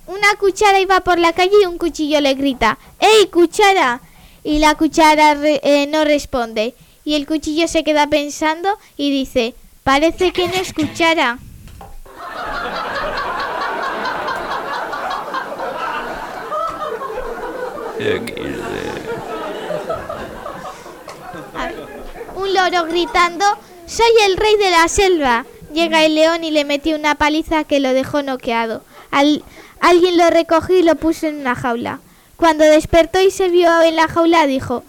Una cuchara iba por la calle y un cuchillo le grita, ¡Ey, cuchara! Y la cuchara eh, no responde. Y el cuchillo se queda pensando y dice, parece que no es cuchara. Un loro gritando, soy el rey de la selva. Llega el león y le metió una paliza que lo dejó noqueado. Al- alguien lo recogió y lo puso en una jaula. Cuando despertó y se vio en la jaula dijo,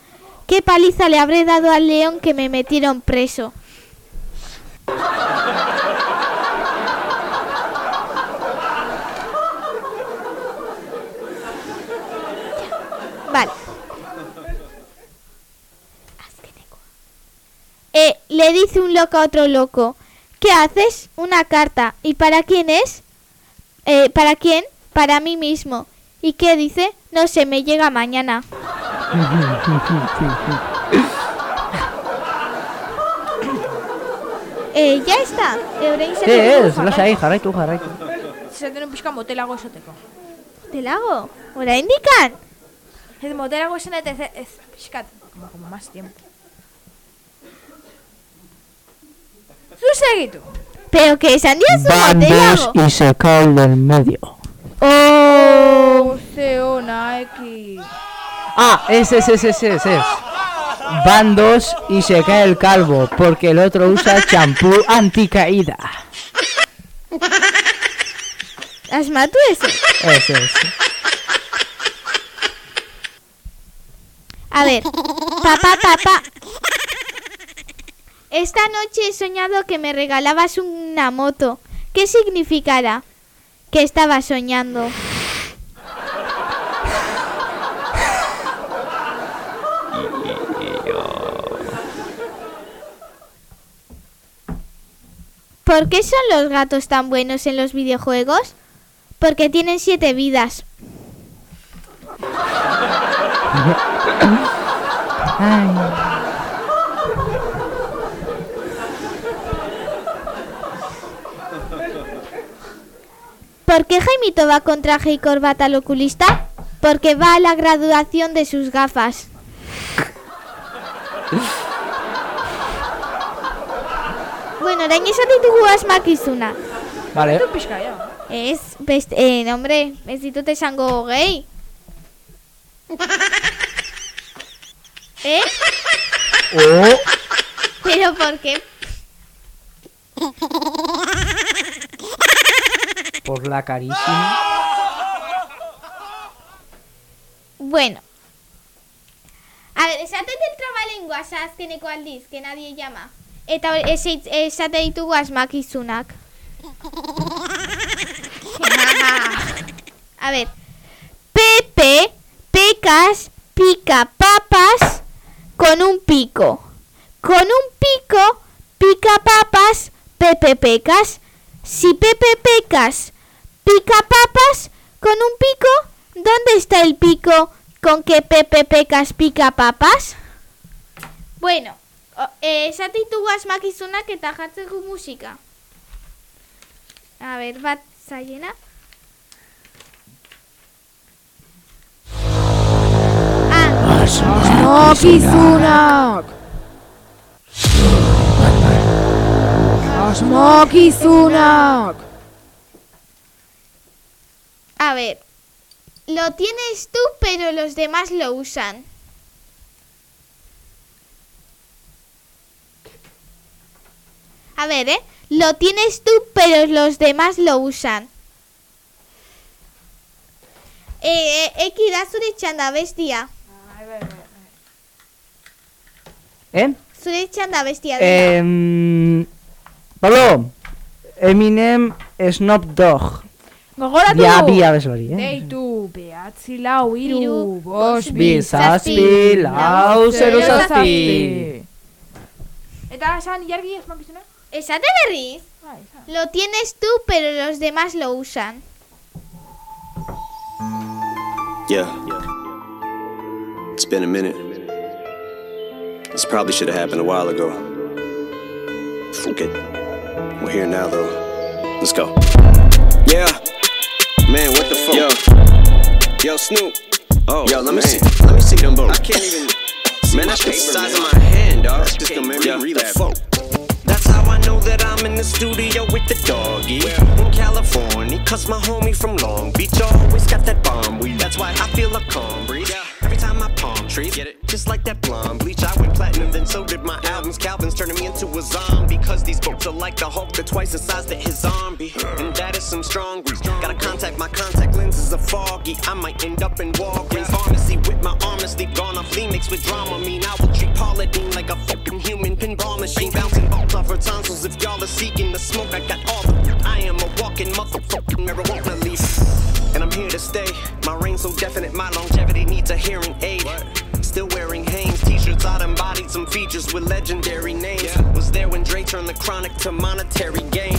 ¿qué paliza le habré dado al león que me metieron preso? Vale. Eh, le dice un loco a otro loco, ¿qué haces? Una carta. ¿Y para quién es? Eh, ¿Para quién? Para mí mismo. ¿Y qué dice? No sé, me llega mañana. Eh, ya está. Eurein se Ez, jarraitu. lasai, jarraitu, jarraitu. Zaten pixka motelago esoteko. ¿Te la hago? ¿Ahora indican? Ez motelago esan eta ez, ez pixkat, como, como más tiempo. Su Pero que sandía es un Bandas y sacar del medio. Oh, Seona X. Ah, ese, ese, ese, ese, ese. Van dos y se cae el calvo porque el otro usa champú anticaída. ¿Has matado ese? Ese, ese. A ver, papá, papá, esta noche he soñado que me regalabas una moto. ¿Qué significará? Que estaba soñando. ¿Por qué son los gatos tan buenos en los videojuegos? Porque tienen siete vidas. ¿Por qué Jaimito va con traje y corbata al oculista? Porque va a la graduación de sus gafas. bueno, orain esan ditugu asmakizuna. Vale. Ez, best, eh, hombre, ez ditut esango gehi. ¿Eh? Oh, ¿Pero por qué? La carísima. Bueno. A ver, esaten del trabalenguas azkeneko aldiz, que nadie llama. Eta esate ditugu asmakizunak. A ver. Pepe, pecas, pica papas con un pico. Con un pico, pica papas, Pepe pecas. Si Pepe pecas, pica papas con un pico, ¿dónde está el pico con que Pepe pecas pica papas? Bueno, o- eh, ditugu asmakizunak eta jartzeko musika. A ver, bat zaiena. Ah, Asmokizunak! Asmokizunak! A ver. Lo tienes tú, pero los demás lo usan. A ver, ¿eh? Lo tienes tú, pero los demás lo usan. Eh, eh, Eki, da zure txanda bestia. ¿Eh? Zure txanda bestia. Em, Pablo, Eminem, Snoop Dogg. Gogoratu! Bia, bia bezlori, eh? Deitu, behatzi lau, iru, bost, Bi, bi, zazpi, lau, zero, zazpi. Eta esan jargi asmakizuna? Esate berriz. Esan. Lo tienes tú, pero los demás lo usan. Yeah. It's been a minute. This probably should have happened a while ago. Fuck it. We're here now, though. Let's go. Yeah. Man, what the fuck? Yo. Yo, Snoop. Oh, yo, let me see. Let me see them both. I can't even. man, that's the size of my hand, dog. That's just gonna make me read that. That's how I know that I'm in the studio with the doggy in California. Cause my homie from Long Beach always got that bomb weed. That's why I feel a calm breeze. Every time I palm trees, get it? Just like that blonde bleach. I went platinum, then so did my albums. Calvin's turning me into a zombie. Cause these folks are like the Hulk, they're twice the size that his zombie. And that is some strong grease. Gotta contact my contact lenses are foggy. I might end up in Walgreens pharmacy with my arm asleep. Gone off lean with drama. Mean I will treat Paula Dean like a fucking human pinball machine. Bouncing balls off her tonsils. If y'all are seeking the smoke, I got all the. I am a walking motherfucking marijuana leaf. And I'm here to stay. My reign so definite, my longevity needs a hearing aid. Still wearing Hanes t-shirts, I embodied some features with legendary names. Was there when Dre turned the chronic to monetary gain.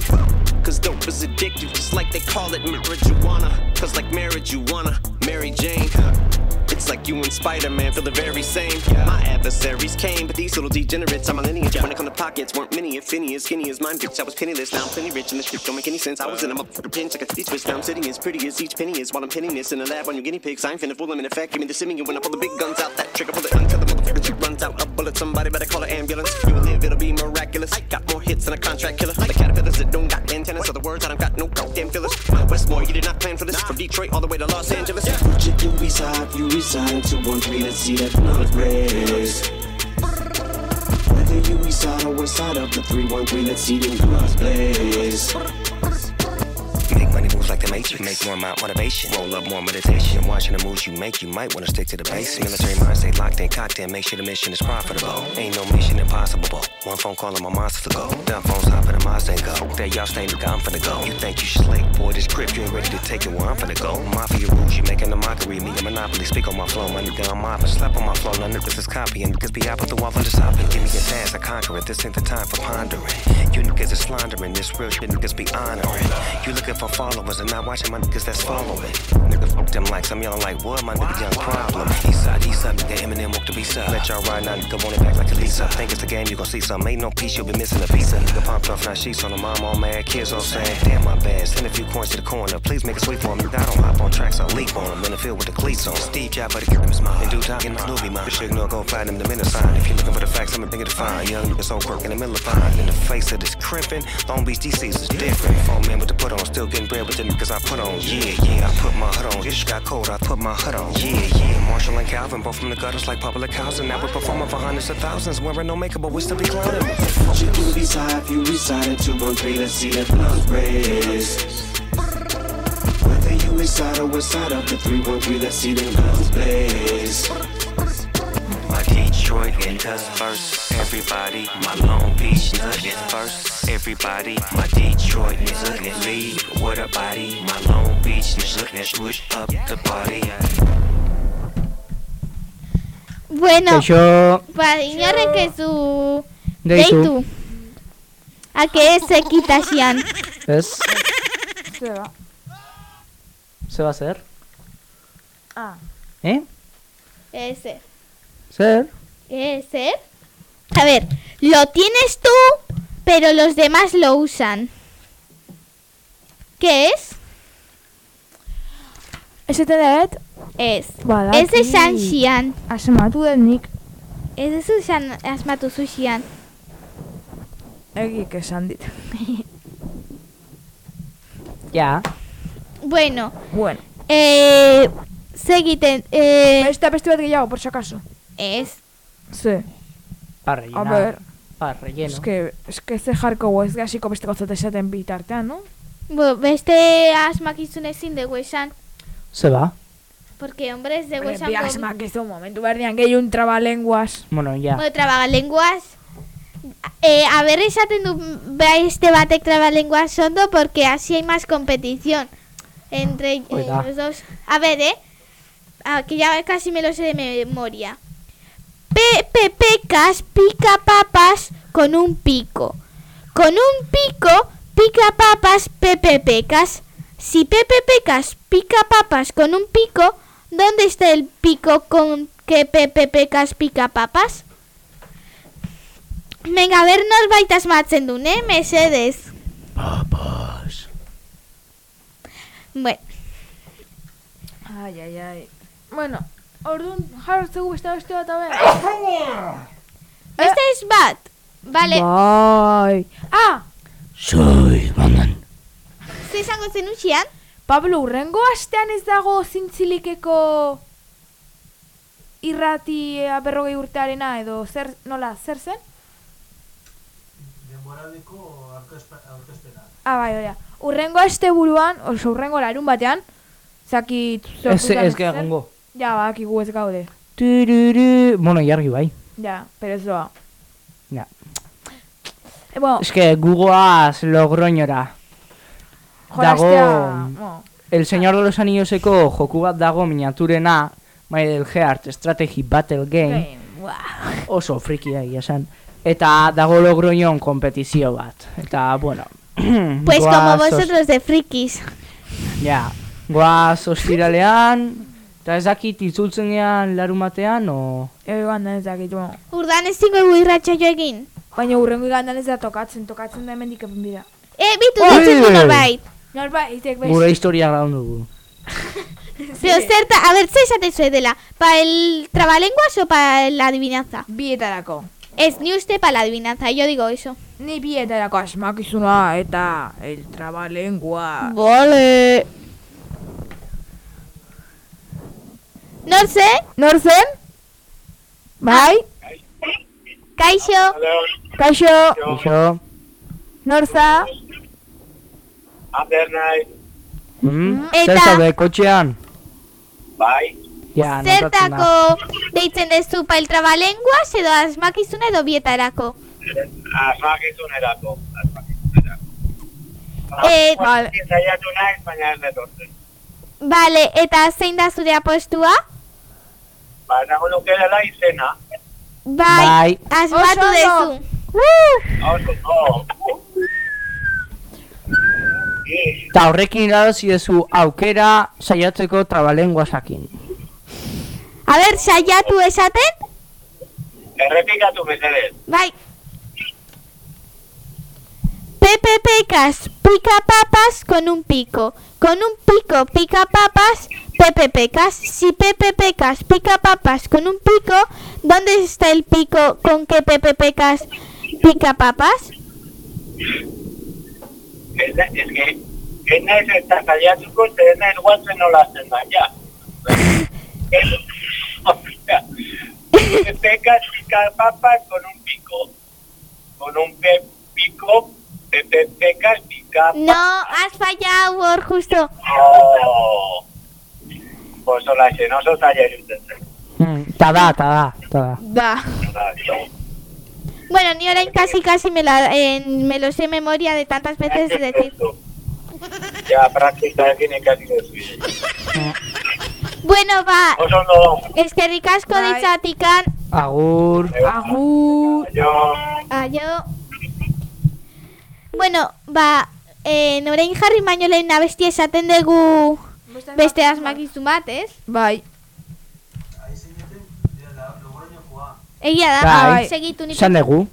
Cause dope is addictive, just like they call it marijuana. Cause like marriage, you wanna Mary Jane. It's like you and Spider-Man feel the very same. Yeah. My adversaries came, but these little degenerates are my lineage. When it come to pockets, weren't many, if any, as skinny as mine. Bitch, I was penniless, now I'm plenty rich, and this shit don't make any sense. I was in a motherfucker pinch, like a these twist. Now I'm sitting as pretty as each penny is while I'm pinning this in a lab on your guinea pigs. I ain't finna fool them in effect. Give me the simming, when I pull the big guns out. That trigger, pull it until the motherfucker chick runs out. A bullet, somebody better call an ambulance. You will live, it'll be miraculous. I got more hits than a contract killer. The caterpillars that don't got antennas. Other words, I don't got no goddamn fillers. My Westmore, you did not plan for this. From Detroit all the way to Los Angeles. Check you reside, you resign to want me to see that blood progress. Whether you reside or west side of the 313, let's see them blood bless blaze. money moves like the Matrix. Make more amount motivation. Roll up more meditation. Watching the moves you make, you might wanna stick to the basics. Military mind stay locked in cocktail. Make sure the mission is profitable. Ain't no mission impossible. One phone call and my monster to go. Dumb phones hop in the Mazda and go. There y'all stay, nigga, I'm finna go. You think you slick, boy? This grip, you ain't ready to take it where I'm finna go. Mafia rules, you making a mockery. Me a monopoly. Speak on my flow, my nigga, I'm mopping. Slap on my flow, none niggas is copying. Niggas be out with the wall on the hopping. Give me a pass, I conquer it. This ain't the time for pondering. You niggas is slandering. This real shit niggas be honoring. You looking for followers and not watching my niggas that's following. Nigga, fuck them like I'm yelling like, what? My nigga, young problem. East side, east side, nigga, Eminem walk the beast up. Let y'all ride now, nigga, want it back like a Lisa. Think it's the game, you gon' see some. Ain't no piece, you'll be missing a of Nigga, pumped off, now sheets on the mom, all mad. Kids all saying, damn, my bad. Send a few coins to the corner. Please make a sweet for. Nigga, I don't hop on tracks, I leap on him. In the field with the cleats on. Steve Jobs, but the kid is mine. In due time, get my Snoopy mine. Bitch, ignore, go find him the minute sign. If you're looking for the facts, I'm a nigga to find. Young nigga, so quirk in the middle of fine. In the face of this crimping, Long Beach DC's is different. Phone man with the put on, still getting bread with the niggas I put on. Yeah, yeah, I put my hood on. It just got cold, I put my hood on. Yeah, yeah. Marshall and Calvin, both from the gutters like public housing. Now we're performing for hundreds of thousands, wearing no makeup, but we still be clowning. You decide if you reside in 213, let's see that blood race. Whether you inside or inside of the 313, let's see them guns blaze. My Detroit niggas first. Everybody, my Long Beach niggas first. Everybody, my Detroit niggas lead What a body. My Long Beach niggas push up the body. Bueno, Kaixo, para inorrek ez du Deitu. deitu. A que ez ekita xian. ez? Zeba. Se va a hacer? Ah. ¿Eh? Ese. Ser. ¿Qué ser? A ver, lo tienes tú, pero los demás lo usan. ¿Qué es? ¿Ese Teret? Es. Voilà, es de Shanshian. Asmatu del Nick. Es de Sushan, Asmatu Sushian. Aquí que Sandit. ya. Bueno. Bueno. Eh. Seguite. Eh. Esta vestida de guillao, por si acaso ez. Ze. Para rellenar. A ver. Para relleno. Es que, es que ze jarko ez gasiko beste gauzat esaten bitartean, no? Bo, beste asmakizun ezin dugu esan. Se va. Porque, hombre, ez dugu esan. bi asmakizun momentu berdian gehiun trabalenguas. Bueno, ya. Bueno, trabalenguas. Eh, a ver, esaten du beste batek trabalenguas ondo porque así hay más competición entre eh, los dos. A ver, eh. Ah, que ya casi me lo sé de memoria. Pepe Pecas pica papas con un pico. Con un pico pica papas Pepe Pecas. Si Pepe Pecas pica papas con un pico, ¿dónde está el pico con que Pepe Pecas pica papas? Venga, a ver, norbait asmatzen duen, eh? Mesedez. Papas. Bueno, Ai, ai, ai. Bueno, orduan jartzegu beste beste bat abe. este es bat. Vale, Bai. Ah, Soy Batman. ze izango zen usian? Pablo, urrengo astean ez dago zintzilikeko irrati eh, berrogei urtearena edo zer, nola, zer zen? Denboraldiko aurkezpena. Ah, bai, oia. Urrengo aste buruan, oso urrengo larun batean, zakit Ez, ez Ja, bakigu ez gaude. Tururu. Bueno, jargi bai. Ja, pero ez doa. Ja. E, bueno, Es que gugoaz Logroñora. jolastea... dago- Bueno, El Señor de los Anilloseko joku bat dago miniaturena, My del Heart Strategy Battle Game. game, buah. Oso friki da egia esan. Eta dago Logroñon kompetizio bat. Eta, bueno. Pues como vosotros de frikis. Ja, goaz ostiralean, eta ez dakit itzultzenean larumatean, o... Ego igandan ez dakit, bueno. Urdan ez zingo egu irratxa egin. Baina urrengo igandan ez da tokatzen, tokatzen da hemendik egin bira. Eh, bitu, Oi! ditzen du norbait. Norbaitek bez. Gure historia gaun dugu. Pero zerta, a ver, ze esaten zuen dela. ¿Para el trabalenguas o para la adivinanza? Bietarako. Es ni usted para la adivinanza, yo digo eso. Ni bietarako asmakizuna eta el trabalengua. Vale. Nor ze? Nor zen? Bai? Kaixo? Kaixo? Kaixo, Nor za? Ander nahi. Mm? Eta- Zer zaude, kotxean? Bai, Ja. Zertako deitzen dezu pail trabalenguas edo asmakizuna edo bietarako. asmakizunerako. Eh, Vale. Zaiatu naiz, baina ez detortzen. Vale, eta zein da zure apostua? Ba, nago nuke dela izena. Bai, Bai. asmatu dezu. Oso. Eta horrekin iradozi dezu aukera saiatzeko trabalenguasakin. A ber, saiatu esaten? Errepikatu mesedez. Bai. Pepe Pecas pica papas con un pico. Con un pico pica papas, Pepe Pecas. Si Pepe Pecas pica papas con un pico, ¿dónde está el pico con que Pepe Pecas pica papas? Ez que, ez da saiatuko, ze ez naiz guatzen nola zen da, ja. Osea, pecas picar papas con un pico. Con un pe pico, pepe pecas pica No, has fallado, justo. Oh. Pues hola, xe, no sos ayer iruditzen. Mm, ta da, ta da, ta da. Da. Bueno, ni orain casi casi me, la, eh, me lo sé de memoria de tantas veces decir. Ja, praktikaekin ikasi duzu. Bueno, ba, eskerrik asko ditzatikan. Agur. Agur. jo, Aio. Bueno, ba, eh, norein jarri baino lehen abesti esaten dugu beste asmakizun bat, ez? Bai. Egia da, Bai. segitu nik. Esan dugu.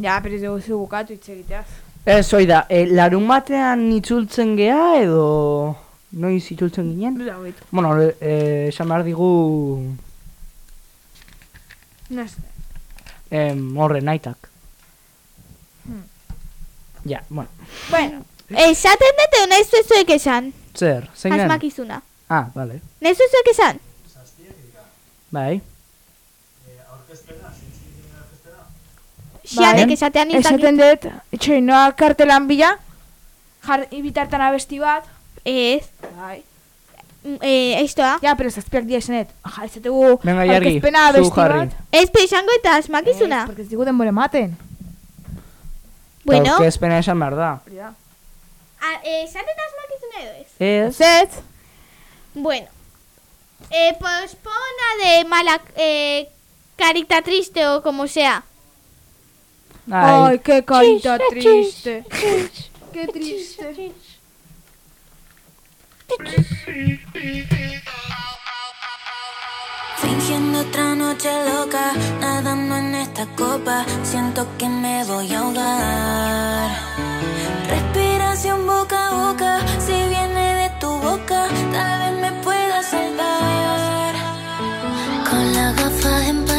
Ja, pero ez dugu zu bukatu hitz egiteaz. Ez, oi da, e, larun batean itzultzen gea edo... Noiz itzultzen ginen? Bueno, eh, esan behar digu... No sé. Em, horre, naitak. Hmm. Ja, bueno. Bueno. Esaten dute nahi zuek esan. Zer, zein den? Asmakizuna. Ah, vale. Nahi zuek esan. Bai. Xianek esatean Bai. Esaten dut, txoinoa kartelan bila, jar, ibitartan abesti bat. Ez. Bai. Eh, estoa. Ja, pero zazpiak dia esanet. Ja, esategu Venga, Jargi, aurkezpena zu abesti jarri. bat. Ez pesango eta asmakizuna. Porque ez digu denbora ematen. Bueno. Aurkezpena esan behar da. Ah, eh? Ez. Ez. Bueno. Eh, pospona de mala eh, carita triste o como sea. Ay, qué carita Chis, triste. chis, Qué triste. Fingiendo otra noche loca, nadando en esta copa, siento que me voy a ahogar. Boca boca, si viene de tu boca, tal vez me pueda salvar. Con la gafa empañada,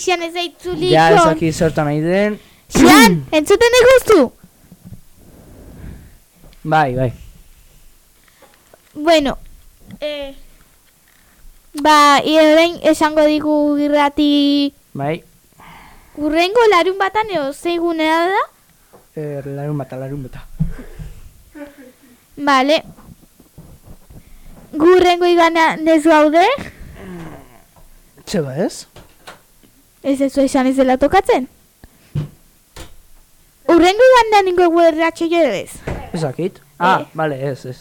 xian ez zaitzuliko. Ja ez dakit zertan nahi den. Xian, entzuten diguztu? Bai, bai. Bueno, eh, ba, i orain esango digu irrati Bai. urrengo larun batan eo zeigunea da? Er, larun bata, larun bata. Vale. Gurrengo igana ez gaude? Txeba ez? Ez ez esan ez dela tokatzen? Urrengo igana ningo guerratxo jo ez? Ez dakit? Ah, bale, ez, ez.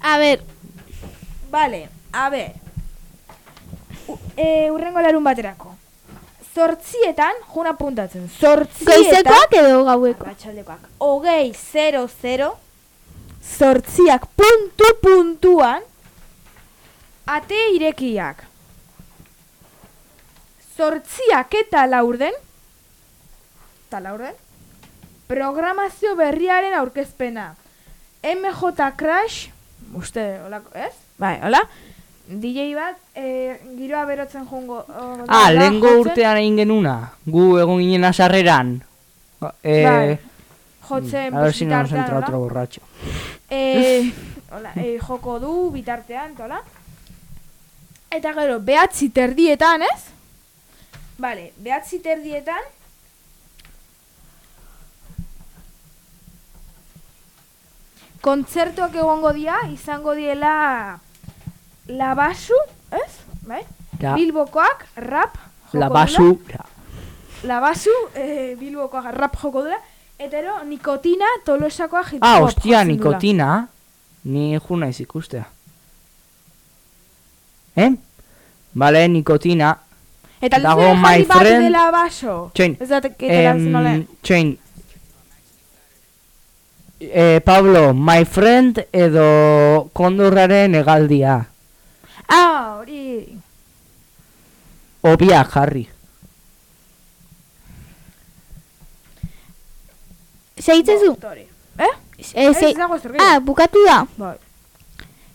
A ber, Vale, a ber. U, e, urrengo larun baterako. Zortzietan, juna puntatzen, zortzietan... goizekoak edo gaueko? Arratsaldekoak. Hogei, zero, zero, zortziak puntu puntuan, ate irekiak. Zortziak eta laurden, eta laurden, programazio berriaren aurkezpena. MJ Crash, uste, hola, ez? Bai, hola? DJ bat, e, giroa berotzen jungo. o, Ah, da, lehengo jotzen. urtean egin genuna. Gu egon ginen asarreran. Eh, Bai. Jotzen, a ver si no nos entra otro borracho. E, hola, e, joko du bitartean, tola? Eta gero, behatzi terdietan, ez? Vale, behatzi terdietan, kontzertuak egongo dira, izango diela labasu, ez? Bai? Ja. Bilbokoak, rap, joko La dula. basura. Labasu, eh, Bilbokoak rap joko dula. Eta ero, nikotina, tolosakoa hip Ah, hostia, dula. nikotina. Ni ju naiz ikustea. Eh? Vale, nikotina. Eta Dago my jarri bat friend. dela baso. Txain. Ez da, Em, zinole. txain. Eh, Pablo, my friend edo kondurraren egaldia. Ah, hori. Obia jarri. Seitzezu? Eh? Eh, sei- Ez dago Ah, bukatu da. Bai.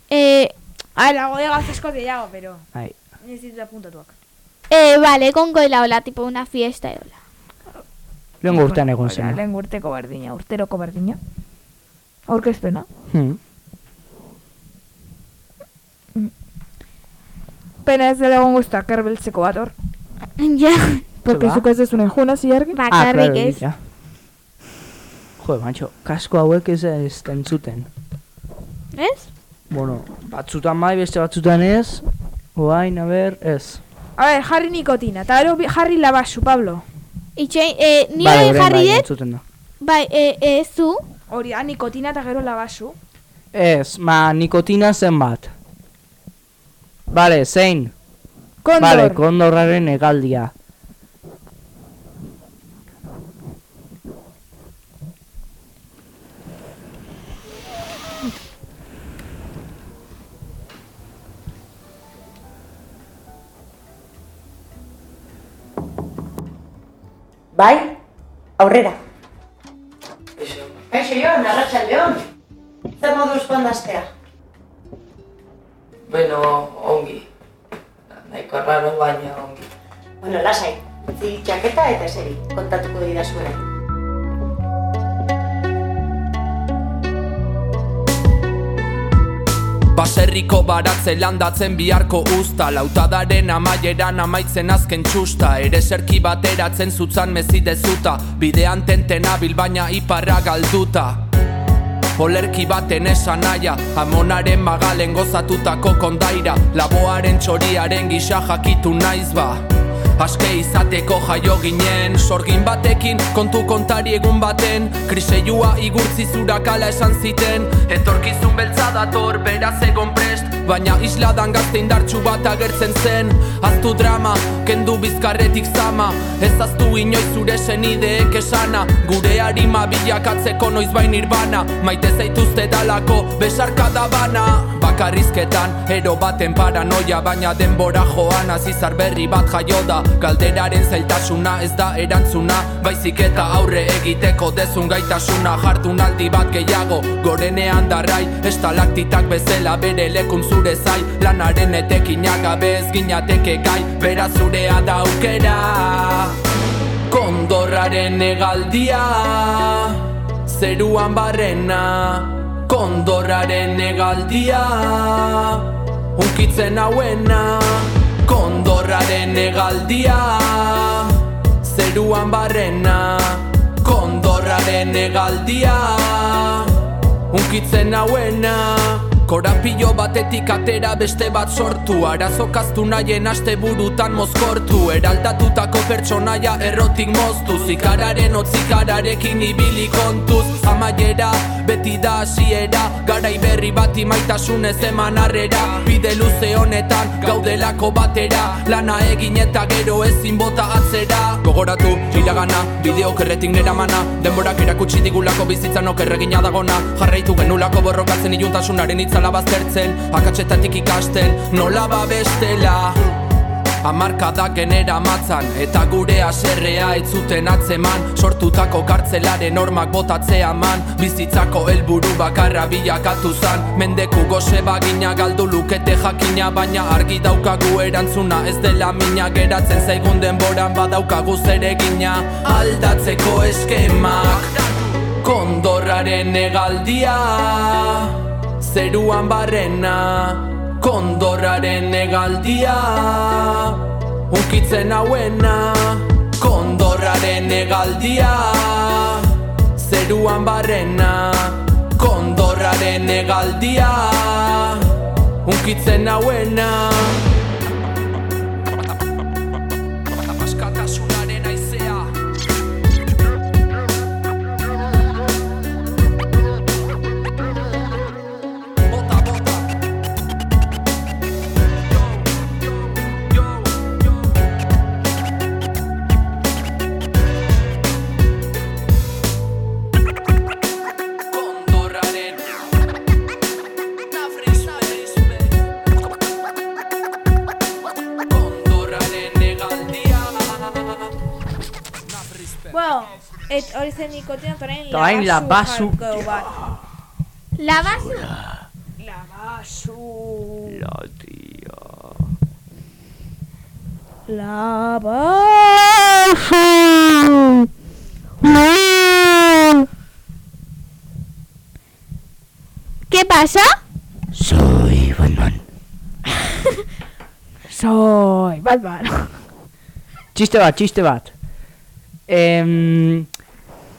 Eh, Ah, lago de gazesko gehiago, pero... Bai. Ez ditut apuntatuak. eh, vale, gongo la hola, tipo una fiesta eola. Lehengo urtean egon zen. Lehen urteko berdina, urteroko berdina. Aurkezpena. Hmm. Pena ez dela egongo ez da kerbeltzeko bat hor. Ja. Porque Zeba? zuk ez dezune juna ziargi. Ah, Bakarrik claro, ez. ja. Jo, mancho, kasko hauek ez ez entzuten. Ez? Bueno, batzutan bai, beste batzutan ez. Oain, a ber, ez. A ver, jarri nikotina, eta gero jarri labasu, Pablo. Itxoin, eh, ni Vale, orain orain jarri bai, dut, da. bai, eh, eh, zu, Hori, ah, nikotina eta gero labasu. Ez, ma nikotina zenbat. Vale, zein. Kondor. Vale, kondorraren egaldia. Bai, aurrera. Kaixo Jon, arratsaldeon. Zer moduz pandaztea? Bueno, ongi. Nahiko raro baina ongi. Bueno, lasai. Zi txaketa eta eseri, kontatuko dira zuera. Baserriko baratze landatzen biharko usta. Lautadaren amaieran amaitzen azken txusta. Ere serki bateratzen zutzan mezidezuta Bidean tentena bilbaina iparra galduta. Olerki baten esan naia Amonaren magalen gozatutako kondaira. Laboaren txoriaren gisa jakitu naiz ba Aske izateko jaio ginen Sorgin batekin kontu kontari egun baten. Kriseiua igurtzi zurakala esan ziten Etorkizun beltza dator beraz egon prest. Baina isladan gazte indartsu bat agertzen zen. Aztu drama, kendu bizkarretik zama. Ez aztu inoiz zure senideek esana. Gure harima bilakatzeko noiz bain irbana Maite zaituzte dalako besarka da bana Bakarrizketan, ero baten paranoia Baina denbora joan azizar berri bat jaio da. Galderaren zailtasuna ez da erantzuna Baizik eta aurre egiteko dezun gaitasuna. Jardunaldi bat gehiago gorenean darrai Estalaktitak bezala bere lekun zure zai. Lanaren etekinak gabe ez ginateke gai Bera zurea da aukera. Kondorraren egaldia Zeruan barrena Kondorraren egaldia Unkitzen hauena. Kondorraren egaldia Zeruan barrena. Kondorraren egaldia Unkitzen hauena Korapilo batetik atera beste bat sortu. Arazokaztu nahien aste burutan mozkortu. Eraldatutako pertsonaia errotik moztu. Zikararen otzikararekin ibili kontuz. Amaiera beti da hasiera. Garai berri bat imaitasunez eman arrera Bide luze honetan gaudelako batera. Lana egin eta gero ezin bota atzera. Gogoratu, iragana, bideo kerretik nera mana Denborak erakutsi digulako bizitzan okerregina dagona. Jarraitu genulako borrokatzen iluntasunaren itzala baztertzen Akatsetatik ikasten, nola babestela Amarkadak genera matzan Eta gure aserrea ez zuten atzeman. Sortutako kartzelaren normak botatzea man Bizitzako helburu bakarra bilakatu zan. Mendeku goze bagina galdu lukete jakina Baina argi daukagu erantzuna ez dela mina. Geratzen zaigun denboran badaukagu zeregina Aldatzeko eskemak Kondorraren egaldia Zeruan barrena Kondorraren egaldia Unkitzen hauena Kondorraren egaldia Zeruan barrena Kondorraren egaldia Unkitzen hauena de nicotina traen la, traen la basura. La basura. La basura. La tía. La basura. ¿Qué pasa? Soy Batman. Soy Batman. Chiste bat, chiste bat. Em,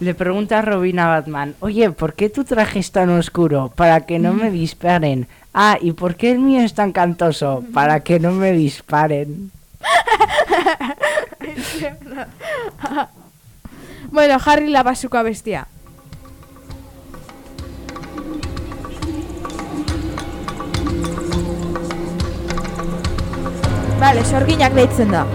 le pregunta Robin a Batman Oye, ¿por qué tu traje es tan oscuro? Para que no me disparen Ah, ¿y por qué el mío es tan cantoso? Para que no me disparen bueno, Harry la basuka bestia. Vale, sorginak deitzen da.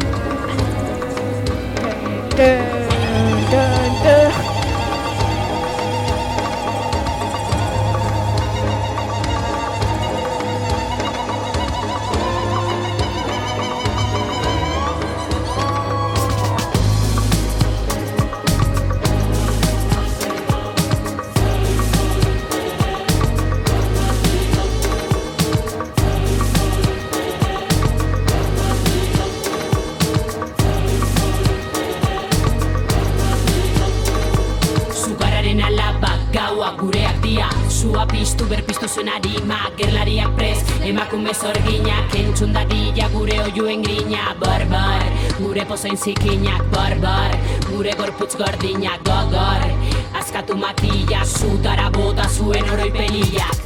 Gure pozain zikinak Bar, bar, gure gorputz gordinak Gogor, askatu matila Zutara bota zuen oroipelilak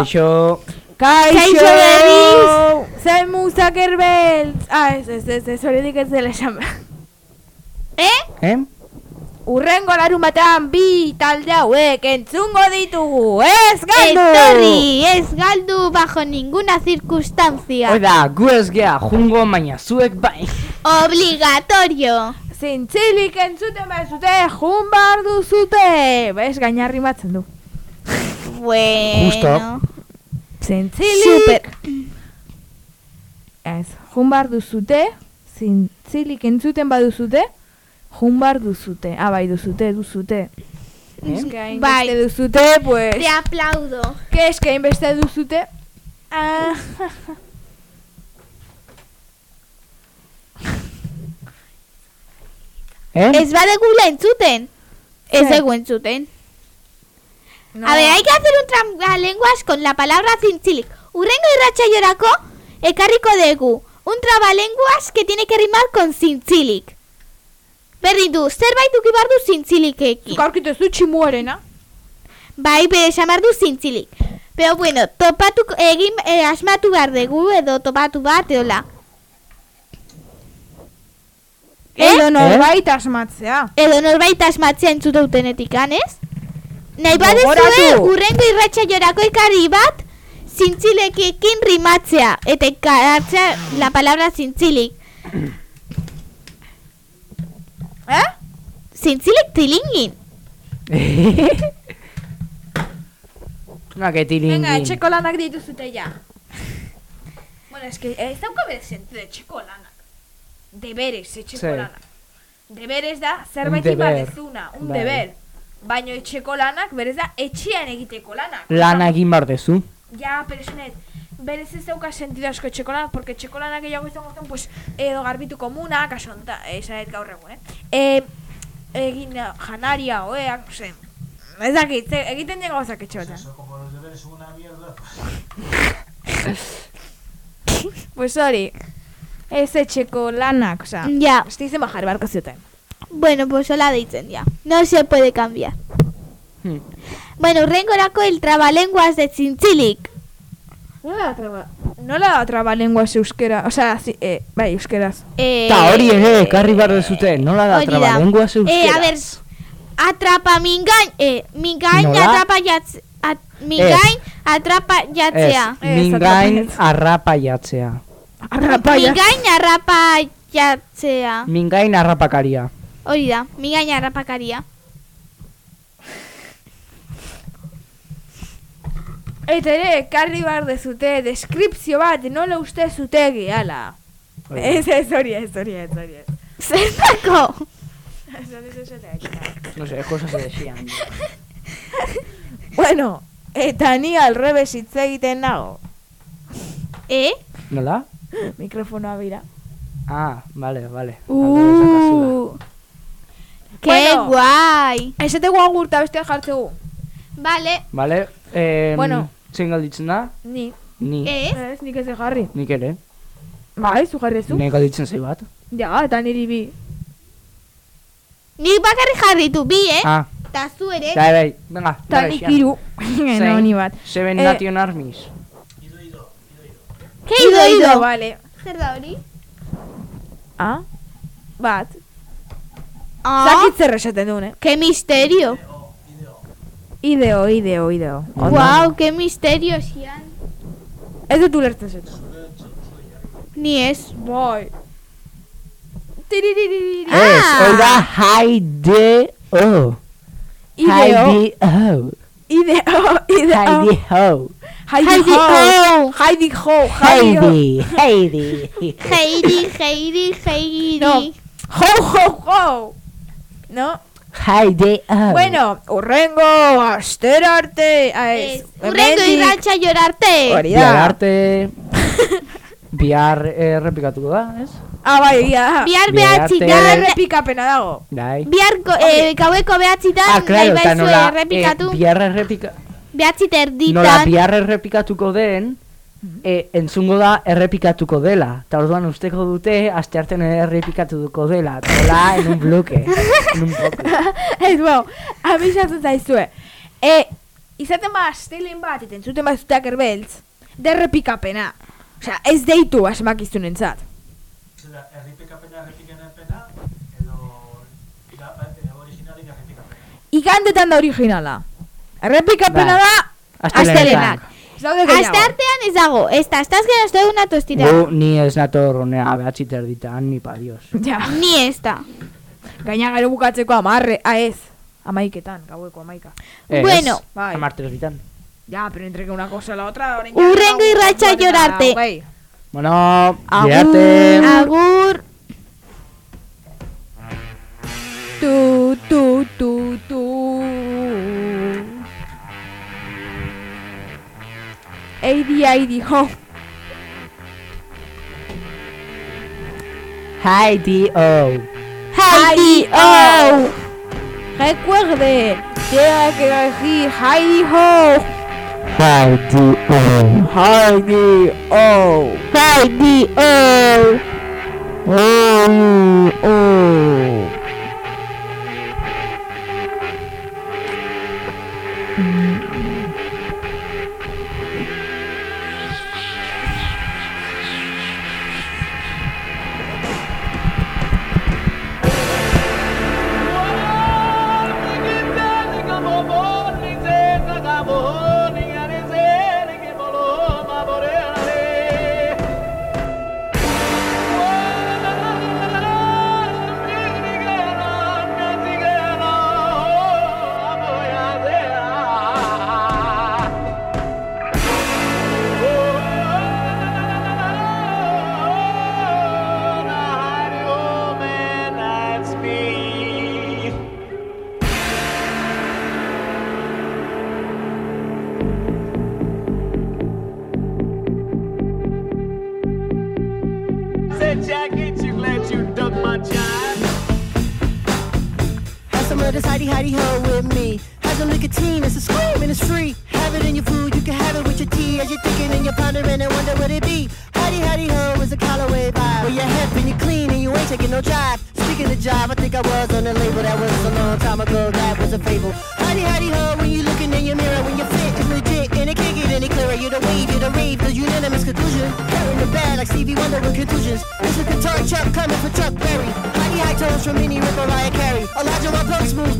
Kaixo. Kaixo berriz. Zaimu Zuckerberg. Ah, ez, ez, ez, ez, horitik ez dela esan. Eh? Eh? Urrengo larun batean bi talde hauek entzungo ditugu, ez galdu! Etorri, ez galdu bajo ninguna circunstancia. Oida, gu ez gea, jungo, baina zuek bai. Obligatorio. Zintzilik entzuten behar zute, jun behar duzute! Bez, gainarri batzen du. Bueno. Justo. Zintzilik! Super. Ez, jun behar duzute, zintzilik entzuten baduzute, jun behar duzute. Ah, bai, duzute, duzute. Ez que hainbeste Bai. duzute, pues... Te aplaudo. Que es que hainbeste duzute... Ah, Eh? Ez badegula entzuten. Ez Zer? dugu entzuten. No. A ver, hay que hacer un trabalenguas con la palabra zintzilik. Urrengo irratsaioarako ekarriko dugu un trabalenguas que tiene que rimar con zintzilik. Berri du, zerbait duki bar du zintzilikekin. Gaurkit ez du tximuarena. Bai, bere esan behar du zintzilik. Pero bueno, topatu, egin, eh, asmatu behar dugu edo topatu bat edola. Edo norbait asmatzea. Edo norbait asmatzea entzuteutenetik, ez? Nahi badezue, Gogoratu. urrengo irratsaioarako ekarri bat, zintzilekekin rimatzea, eta ekaratzea la palabra zintzilik. Eh? Zintzilik tilingin. Una que tiringin. Venga, etxeko lanak dituzute ja. bueno, es que ez dauka bere zentu de etxeko lanak. Deberes, etxeko lanak. Deberes da zerbait Un deber. badezuna, un Bai. deber. Baina etxeko lanak berez da etxean egiteko lanak. Lana egin bar dezu. Ja, pero esanet, berez ez dauka sentido asko etxeko lanak, porque etxeko lanak gehiago izango zen, pues, edo garbitu komuna, kaso honta, esanet gaur egun, eh? E, egin eh, janaria, oeak, no sé, Ez dakit, egiten diego gauzak etxotan. Como los deberes son una mierda. Pues hori, ez etxeko lanak, oza. Ja. Ez dizen bajar barko zioten. Bueno, pues hola deitzen ya. No se puede cambiar. Hmm. Bueno, urrengorako el trabalenguas de Tzintzilik. Nola da traba? Nola da traba euskera? Osa, zi, eh, bai, euskeraz. Eh, Ta hori ere, ekarri behar dezute, nola da hori da. trabalengua Eh, euskera? a ver, atrapa mingain, eh, mingain Nola? atrapa jatz, at, mingain atrapa jatzea. Ez, mingain arrapa jatzea. Mingain arrapa jatzea. Mingain arrapakaria. Hori da, mingain arrapakaria. Eta ere, ekarri behar dezute deskripzio bat, nola uste zute gehala. Ez, ez, hori, ez, hori, ez, hori, ez. Zertako? No sé, cosas se decían. Bueno, eta ni alrebes hitz egiten nago. Eh? ¿Nola? Mikrofonoa bira. Ah, vale, vale. Uh, Ke guai. Esategu agur eta beste jartzegu. Vale. Vale, eh, Bueno. zein galditzen da? Ni. Ni. Ez, nik ez jarri. Nik ere. Bai, zu jarri zu. Nik galditzen zei bat. Ja, eta niri bi. Nik bakarrik jarritu bi, eh? Ah, Ta zu ere. bai, bai, venga. Ta dale, nik Xian. hiru. No, ni bat. Seven Eh, Nation Armies. Ke ido, ido. Vale. Zer da hori? Ah? Bat. Ah. Zakit zer esaten duen, eh? Ke misterio. Ideo, ideo, ideo. Wow, ke misterio, Xian. Ez dut ulertzen zetu. Ni ez. Bai. Tiriririri. Ez, hori da Haide-O. Ideo. Haide-O. Ideo, ideo. Haide-Ho. Heidi Ho. Heidi Ho. Heidi, Heidi. Heidi, Heidi, Heidi. No. Ho, ho, ho. No? Haide-O. Bueno, urrengo astera arte. Ez, Urrengo irratxa llorarte. Hori Bihar da. arte... Bihar errepikatuko da, ez? Ah, bai. Bihar Bihar behatzitan. arte- Errepikapena dago. Bai. Bihar go- eh, gaueko behatzitan. Ah, claro, nahi eta baizue nola, errepikatu. eh, bihar errepika... Behatzi terditan. Nola bihar errepikatuko den, e, entzungo da errepikatuko dela. Eta orduan usteko dute, aste artean errepikatuko dela. Nola, en un bloque. en un bloque. Ez, bo, abisatu zaizue. E, izaten ba, astelen bat, eta entzuten bat zuteak erbeltz, derrepikapena. Osea, ez deitu asmakizunentzat. Zera, erripikapena, errepikapena, edo ira- eh, originalik errepikapena. Igandetan da originala. Errepikapena Bai. da, astelenak. Aste artean ez dago. Ez da, estaz gero ez dugu natostira. Gu, ni ez nator honea behatzi terditan, ni pa dios. Ja. Ni ez da. Gaina gero bukatzeko amarre, ah ez. Amaiketan, gaueko amaika. Ez, Bueno. Bai. Amar terditan. Ja, pero entre que una cosa y la otra... Urrengo irratxa llorarte. hogei. Bueno, Agur. Agur. ADID Home. Hi-D-O. Hi-D-O. Recuerde, tiene que decir Hi-D-O. Hi-D-O. Hi-D-O. Hi-D-O. Oh, oh. Jack, you glad you dug my jive? Have some of this Heidi Heidi ho with me. Have a nicotine, it's a scream and it's free. Have it in your food, you can have it with your tea. As you're thinking and you're pondering and wonder what it be. Howdy, howdy, ho is a Callaway vibe. Where you're hip and you're clean and you ain't taking no drive. Speaking of job, I think I was on the label that was a long time ago. That was a fable. Howdy, howdy, ho, when you the bag like Stevie Wonder with contusions. Guitar chuck coming for Chuck Berry. Mighty high tones from Minnie Rip Mariah Carey. Elijah Smooth,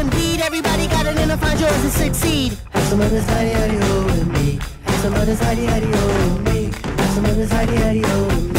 Embiid. Everybody got it in find yours and succeed. Have some of this howdy howdy ho with me. Have some of this howdy howdy ho with me. Have some of this howdy howdy ho me.